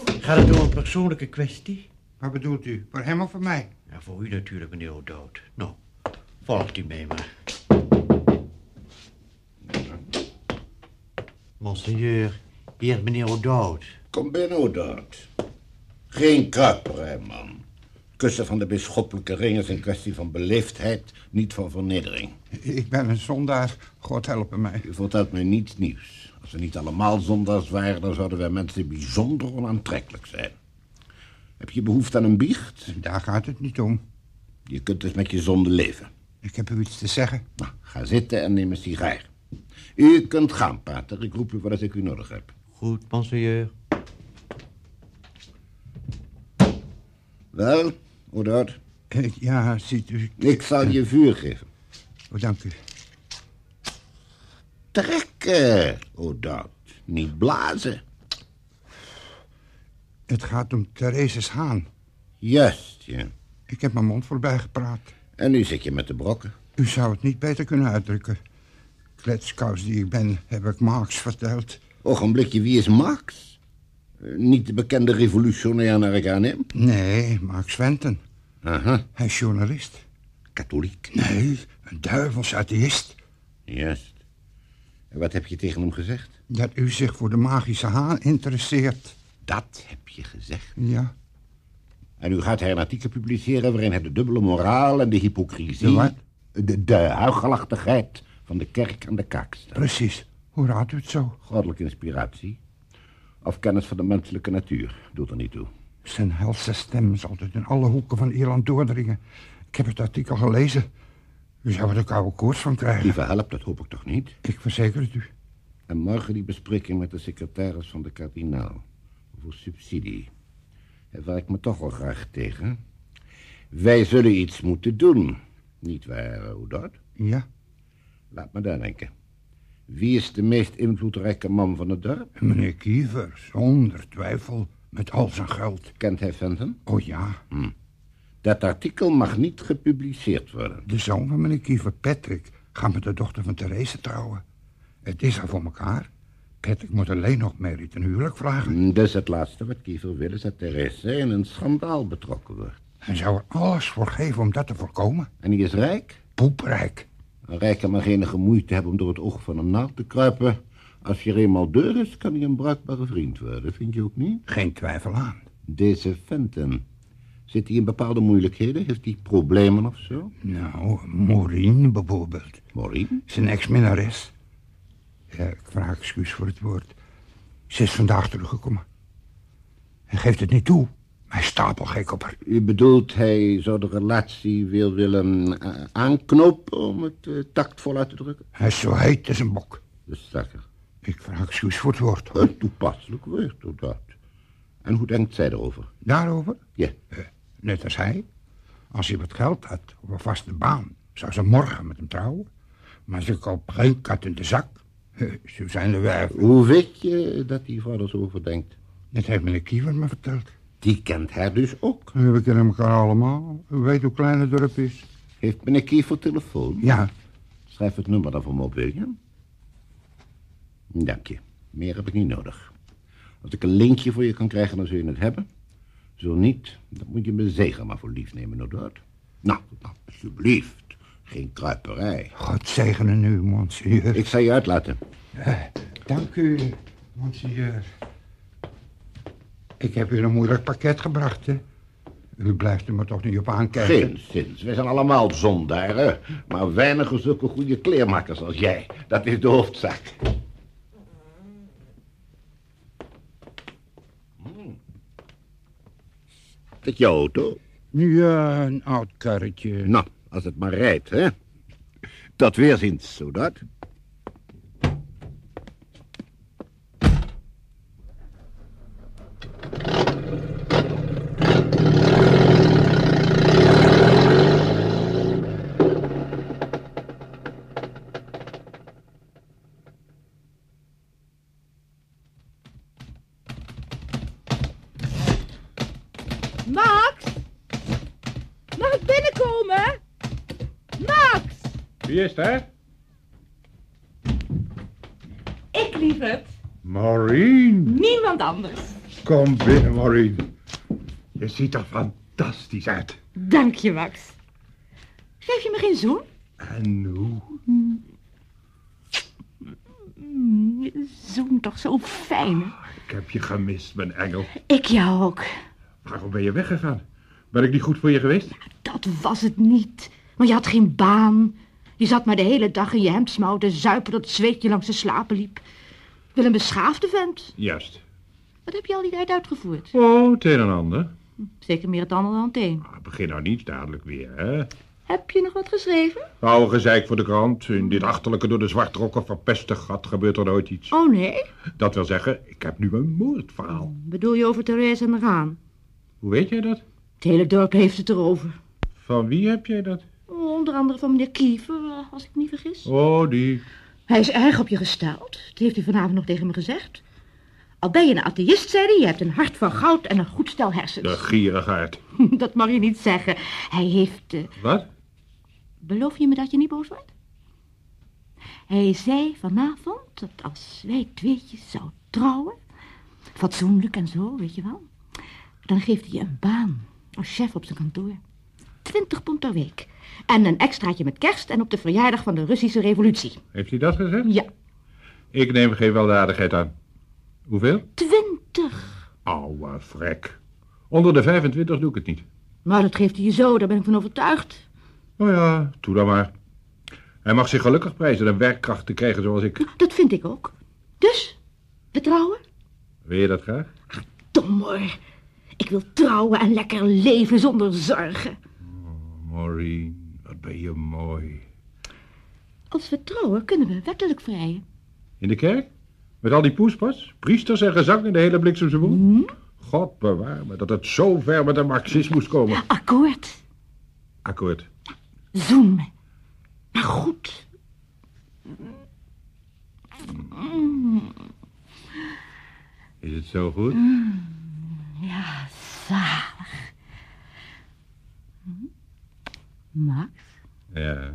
[SPEAKER 2] Gaat het om een persoonlijke kwestie?
[SPEAKER 1] Wat bedoelt u? Voor hem of voor mij?
[SPEAKER 2] Ja, voor u natuurlijk, meneer O'Dood. Nou, volgt u mee maar. Monseigneur, hier is meneer O'Dood.
[SPEAKER 3] Kom binnen, O'Dood. Geen kruiperij, man. Kussen van de bisschoppelijke ring is een kwestie van beleefdheid, niet van vernedering.
[SPEAKER 1] Ik ben een zondaar. God helpen mij.
[SPEAKER 3] U vertelt mij niets nieuws. Als we niet allemaal zondaars waren, dan zouden wij mensen bijzonder onaantrekkelijk zijn. Heb je behoefte aan een biecht?
[SPEAKER 1] Daar gaat het niet om.
[SPEAKER 3] Je kunt dus met je zonde leven.
[SPEAKER 1] Ik heb u iets te zeggen.
[SPEAKER 3] Nou, ga zitten en neem een sigaar. U kunt gaan, pater. Ik roep u wat als ik u nodig heb.
[SPEAKER 2] Goed, monseigneur.
[SPEAKER 3] Wel, O'Dood,
[SPEAKER 1] Eh, Ja, ziet u.
[SPEAKER 3] ik zal je vuur geven.
[SPEAKER 1] Oh, dank u.
[SPEAKER 3] Trekken, O'Dood. Niet blazen.
[SPEAKER 1] Het gaat om Therese's Haan.
[SPEAKER 3] Juist, ja.
[SPEAKER 1] Ik heb mijn mond voorbij gepraat.
[SPEAKER 3] En nu zit je met de brokken.
[SPEAKER 1] U zou het niet beter kunnen uitdrukken. Kletskous die ik ben, heb ik Marx verteld.
[SPEAKER 3] Ogenblikje, wie is Max? Eh, niet de bekende revolutionair naar?
[SPEAKER 1] Nee, Marx Wenten.
[SPEAKER 3] Aha,
[SPEAKER 1] Hij is journalist.
[SPEAKER 3] katholiek.
[SPEAKER 1] Nee, een duivels atheïst.
[SPEAKER 3] Juist. En wat heb je tegen hem gezegd?
[SPEAKER 1] Dat u zich voor de magische haan interesseert.
[SPEAKER 3] Dat heb je gezegd.
[SPEAKER 1] Ja.
[SPEAKER 3] En nu gaat hij een artikel publiceren waarin hij de dubbele moraal en de hypocrisie...
[SPEAKER 1] De wat?
[SPEAKER 3] De, de huigelachtigheid van de kerk aan de kaak stelt.
[SPEAKER 1] Precies. Hoe raadt u het zo?
[SPEAKER 3] Goddelijke inspiratie. Of kennis van de menselijke natuur. Doet er niet toe.
[SPEAKER 1] Zijn helse stem zal tot in alle hoeken van Ierland doordringen. Ik heb het artikel gelezen. U zou er de koude koorts van krijgen.
[SPEAKER 3] Lieve help, dat hoop ik toch niet?
[SPEAKER 1] Ik verzeker het u.
[SPEAKER 3] En morgen die bespreking met de secretaris van de kardinaal. Over subsidie. Daar waar ik me toch wel graag tegen. Wij zullen iets moeten doen. Niet waar, Oudot?
[SPEAKER 1] Ja,
[SPEAKER 3] Laat me daar denken. Wie is de meest invloedrijke man van het dorp?
[SPEAKER 1] meneer Kiever, zonder twijfel, met al zijn geld.
[SPEAKER 3] Kent hij Fenton?
[SPEAKER 1] Oh ja,
[SPEAKER 3] Dat artikel mag niet gepubliceerd worden.
[SPEAKER 1] de zoon van meneer Kiever, Patrick, gaat met de dochter van Therese trouwen. Het is al voor elkaar. Patrick moet alleen nog Mary ten huwelijk vragen.
[SPEAKER 3] Dus het laatste wat Kiefer wil is dat Therese in een schandaal betrokken wordt.
[SPEAKER 1] Hij zou er alles voor geven om dat te voorkomen.
[SPEAKER 3] En die is rijk?
[SPEAKER 1] Poeprijk.
[SPEAKER 3] Een rijke mag enige moeite hebben om door het oog van een naald te kruipen. Als je er eenmaal deur is, kan hij een bruikbare vriend worden, vind je ook niet?
[SPEAKER 1] Geen twijfel aan.
[SPEAKER 3] Deze Fenton, zit hij in bepaalde moeilijkheden? Heeft hij problemen of zo?
[SPEAKER 1] Nou, Maureen bijvoorbeeld.
[SPEAKER 3] Maureen?
[SPEAKER 1] Zijn ex-minnares. Ja, ik vraag excuus voor het woord. Ze is vandaag teruggekomen. Hij geeft het niet toe, maar hij is stapelgek op haar.
[SPEAKER 3] U bedoelt, hij zou de relatie weer willen eh, aanknopen om het eh, tactvol uit te drukken?
[SPEAKER 1] Hij is zo heet als een bok.
[SPEAKER 3] De zakker.
[SPEAKER 1] Ik vraag excuus voor het woord.
[SPEAKER 3] Een toepasselijk woord, dat. En hoe denkt zij erover?
[SPEAKER 1] Daarover?
[SPEAKER 3] Ja,
[SPEAKER 1] Eh, net als hij. Als hij wat geld had of een vaste baan, zou ze morgen met hem trouwen. Maar ze koopt geen kat in de zak. Zo zijn de wijven.
[SPEAKER 3] hoe weet je dat die vrouw er zo over denkt?
[SPEAKER 1] Dat heeft meneer Kiever me verteld.
[SPEAKER 3] Die kent haar dus ook.
[SPEAKER 1] We kennen elkaar allemaal. U weet hoe klein het dorp is.
[SPEAKER 3] Heeft meneer Kiefer telefoon?
[SPEAKER 1] Ja,
[SPEAKER 3] Schrijf het nummer dan voor me op, William. Dank je. Meer heb ik niet nodig. Als ik een linkje voor je kan krijgen, dan zul je het hebben. Zo niet, dan moet je me zegen maar voor lief nemen, nooddood. Nou, nou, alsjeblieft. Geen kruiperij.
[SPEAKER 1] God zegene u, monseigneur.
[SPEAKER 3] Ik zal je uitlaten.
[SPEAKER 1] Eh, dank u, monseigneur. Ik heb u een moeilijk pakket gebracht, hè. U blijft er maar toch niet op aankijken.
[SPEAKER 3] Geen zins. Wij zijn allemaal zondaren. Maar weinigen zulke goede kleermakers als jij. Dat is de hoofdzaak. Hmm. Is dat jouw auto?
[SPEAKER 1] Ja, een oud karretje.
[SPEAKER 3] Nou, als het maar rijdt, hè. Tot weerziens, zodat.
[SPEAKER 10] Max? Mag ik binnenkomen? Max!
[SPEAKER 6] Wie is daar?
[SPEAKER 10] Ik, lieverd.
[SPEAKER 6] Maureen.
[SPEAKER 10] Niemand anders.
[SPEAKER 6] Kom binnen, Maureen. Je ziet er fantastisch uit.
[SPEAKER 10] Dank je, Max. Geef je me geen zoen?
[SPEAKER 6] En hoe?
[SPEAKER 10] Zoen toch zo fijn.
[SPEAKER 6] Ik heb je gemist, mijn engel.
[SPEAKER 10] Ik jou ook.
[SPEAKER 6] Waarom ben je weggegaan? Ben ik niet goed voor je geweest?
[SPEAKER 10] Dat was het niet. Maar je had geen baan. Je zat maar de hele dag in je hemdsmouw te zuipen dat het zweetje langs de slapen liep. Wel een beschaafde vent.
[SPEAKER 6] Juist.
[SPEAKER 10] Wat heb je al die tijd uitgevoerd?
[SPEAKER 6] Oh, het een en ander.
[SPEAKER 10] Zeker meer het andere dan het een.
[SPEAKER 6] Ah, begin nou niet dadelijk weer, hè?
[SPEAKER 10] Heb je nog wat geschreven?
[SPEAKER 6] Oude gezeik voor de krant. In dit achterlijke door de zwartrokken verpeste gat gebeurt er nooit iets.
[SPEAKER 10] Oh nee?
[SPEAKER 6] Dat wil zeggen, ik heb nu een moordverhaal.
[SPEAKER 10] Bedoel je over Therese en de Haan?
[SPEAKER 6] Hoe weet jij dat?
[SPEAKER 10] Het hele dorp heeft het erover.
[SPEAKER 6] Van wie heb jij dat?
[SPEAKER 10] Onder andere van meneer Kiefer, eh, als ik me niet vergis.
[SPEAKER 6] Oh, die.
[SPEAKER 10] Hij is erg op je gesteld. Dat heeft hij vanavond nog tegen me gezegd. Al ben je een atheïst, zei hij, je hebt een hart van goud en een goed stel hersens.
[SPEAKER 6] De gierigaard.
[SPEAKER 10] Dat mag je niet zeggen. Hij heeft... eh,
[SPEAKER 6] Wat?
[SPEAKER 10] beloof je me dat je niet boos wordt? Hij zei vanavond dat als wij tweetjes zou trouwen... fatsoenlijk en zo, weet je wel... dan geeft hij je een baan als chef op zijn kantoor. 20 pond per week. En een extraatje met kerst en op de verjaardag van de Russische revolutie.
[SPEAKER 6] Heeft hij dat gezegd?
[SPEAKER 10] Ja,
[SPEAKER 6] Ik neem geen weldadigheid aan. Hoeveel?
[SPEAKER 10] 20.
[SPEAKER 6] Ouwe vrek. Onder de 25 doe ik het niet.
[SPEAKER 10] Maar dat geeft hij je zo, daar ben ik van overtuigd.
[SPEAKER 6] Oh ja, doe dan maar. Hij mag zich gelukkig prijzen een werkkracht te krijgen zoals ik.
[SPEAKER 10] Dat vind ik ook. Dus, we trouwen?
[SPEAKER 6] Wil je dat graag?
[SPEAKER 10] Dom hoor. Ik wil trouwen en lekker leven zonder zorgen.
[SPEAKER 6] Maureen, wat ben je mooi.
[SPEAKER 10] Als we trouwen, kunnen we wettelijk vrijen.
[SPEAKER 6] In de kerk? Met al die poespas? Priesters en gezang en de hele bliksemse boel? God bewaar me dat het zo ver met een marxist moest komen.
[SPEAKER 10] Akkoord.
[SPEAKER 6] Akkoord.
[SPEAKER 10] Zoen me. Maar goed.
[SPEAKER 6] Is het zo goed?
[SPEAKER 10] Ja, zalig. Hm? Max,
[SPEAKER 6] Ja.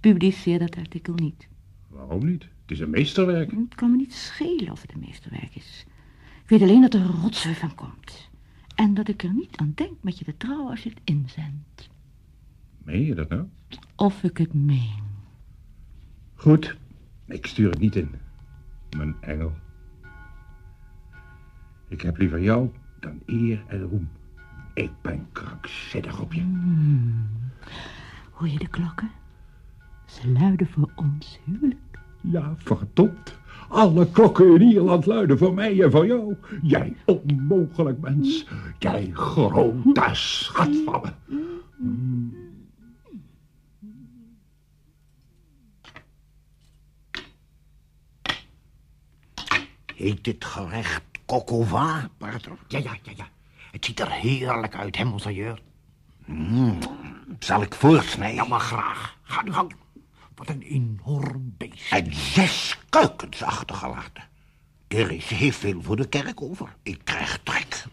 [SPEAKER 10] publiceer dat artikel niet.
[SPEAKER 6] Waarom niet? Het is een meesterwerk.
[SPEAKER 10] Het kan me niet schelen of het een meesterwerk is. Ik weet alleen dat er rotzooi van komt. En dat ik er niet aan denk met je te trouwen als je het inzendt.
[SPEAKER 6] Meen je dat nou?
[SPEAKER 10] Of ik het meen.
[SPEAKER 6] Goed. Ik stuur het niet in. Mijn engel. Ik heb liever jou dan eer en roem. Ik ben krankzinnig op je.
[SPEAKER 10] Hoor je de klokken? Ze luiden voor ons huwelijk.
[SPEAKER 6] Ja, verdomd. Alle klokken in Ierland luiden voor mij en voor jou. Jij onmogelijk mens. Jij grote schat van me.
[SPEAKER 2] Heet dit gerecht coq pater? Ja, ja, ja, ja. Het ziet er heerlijk uit, hè, monseigneur?
[SPEAKER 3] Mm, Zal ik voorsnijden?
[SPEAKER 2] Ja, maar graag. Ga nu gang. Wat een enorm beest.
[SPEAKER 3] En zes kuikens achtergelaten. Therese heeft veel voor de kerk over. Ik krijg trek.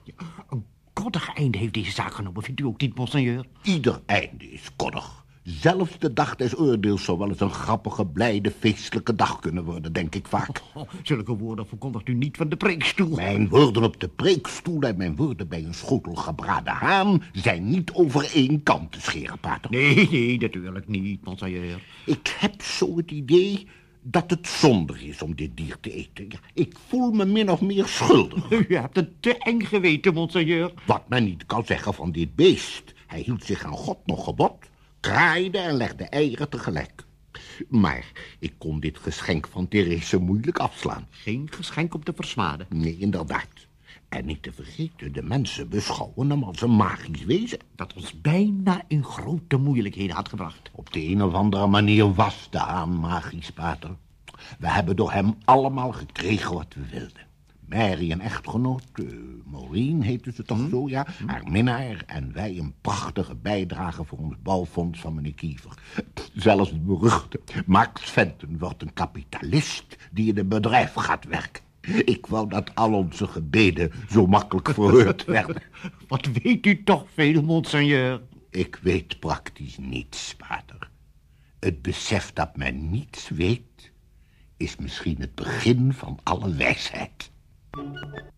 [SPEAKER 2] Een koddig einde heeft deze zaak genomen, vindt u ook niet, monseigneur?
[SPEAKER 3] Ieder einde is koddig. Zelfs de dag des oordeels zou wel eens een grappige, blijde, feestelijke dag kunnen worden, denk ik vaak.
[SPEAKER 2] Oh, zulke woorden verkondigt u niet van de preekstoel.
[SPEAKER 3] Mijn woorden op de preekstoel en mijn woorden bij een schotel gebraden haan zijn niet over één kant te scheren, pater.
[SPEAKER 2] Nee, nee, natuurlijk niet, monseigneur.
[SPEAKER 3] Ik heb zo het idee dat het zondig is om dit dier te eten. Ja, ik voel me min of meer schuldig.
[SPEAKER 2] U hebt het te eng geweten, monseigneur.
[SPEAKER 3] Wat men niet kan zeggen van dit beest. Hij hield zich aan God nog gebod, kraaide en legde eieren tegelijk. Maar ik kon dit geschenk van Therese moeilijk afslaan.
[SPEAKER 2] Geen geschenk om te versmaden.
[SPEAKER 3] Nee, inderdaad. En niet te vergeten, de mensen beschouwen hem als een magisch wezen.
[SPEAKER 2] Dat ons bijna in grote moeilijkheden had gebracht.
[SPEAKER 3] Op de een of andere manier was de haan magisch, pater. We hebben door hem allemaal gekregen wat we wilden. Mary een echtgenoot, uh, Maureen heette ze toch zo, ja, haar minnaar... en wij een prachtige bijdrage voor ons bouwfonds van meneer Kiever. Zelfs de beruchte Max Fenton wordt een kapitalist die in een bedrijf gaat werken. Ik wou dat al onze gebeden zo makkelijk verhoord werden.
[SPEAKER 2] Wat weet u toch veel, monseigneur?
[SPEAKER 3] Ik weet praktisch niets, pater. Het besef dat men niets weet... is misschien het begin van alle wijsheid. Thank you.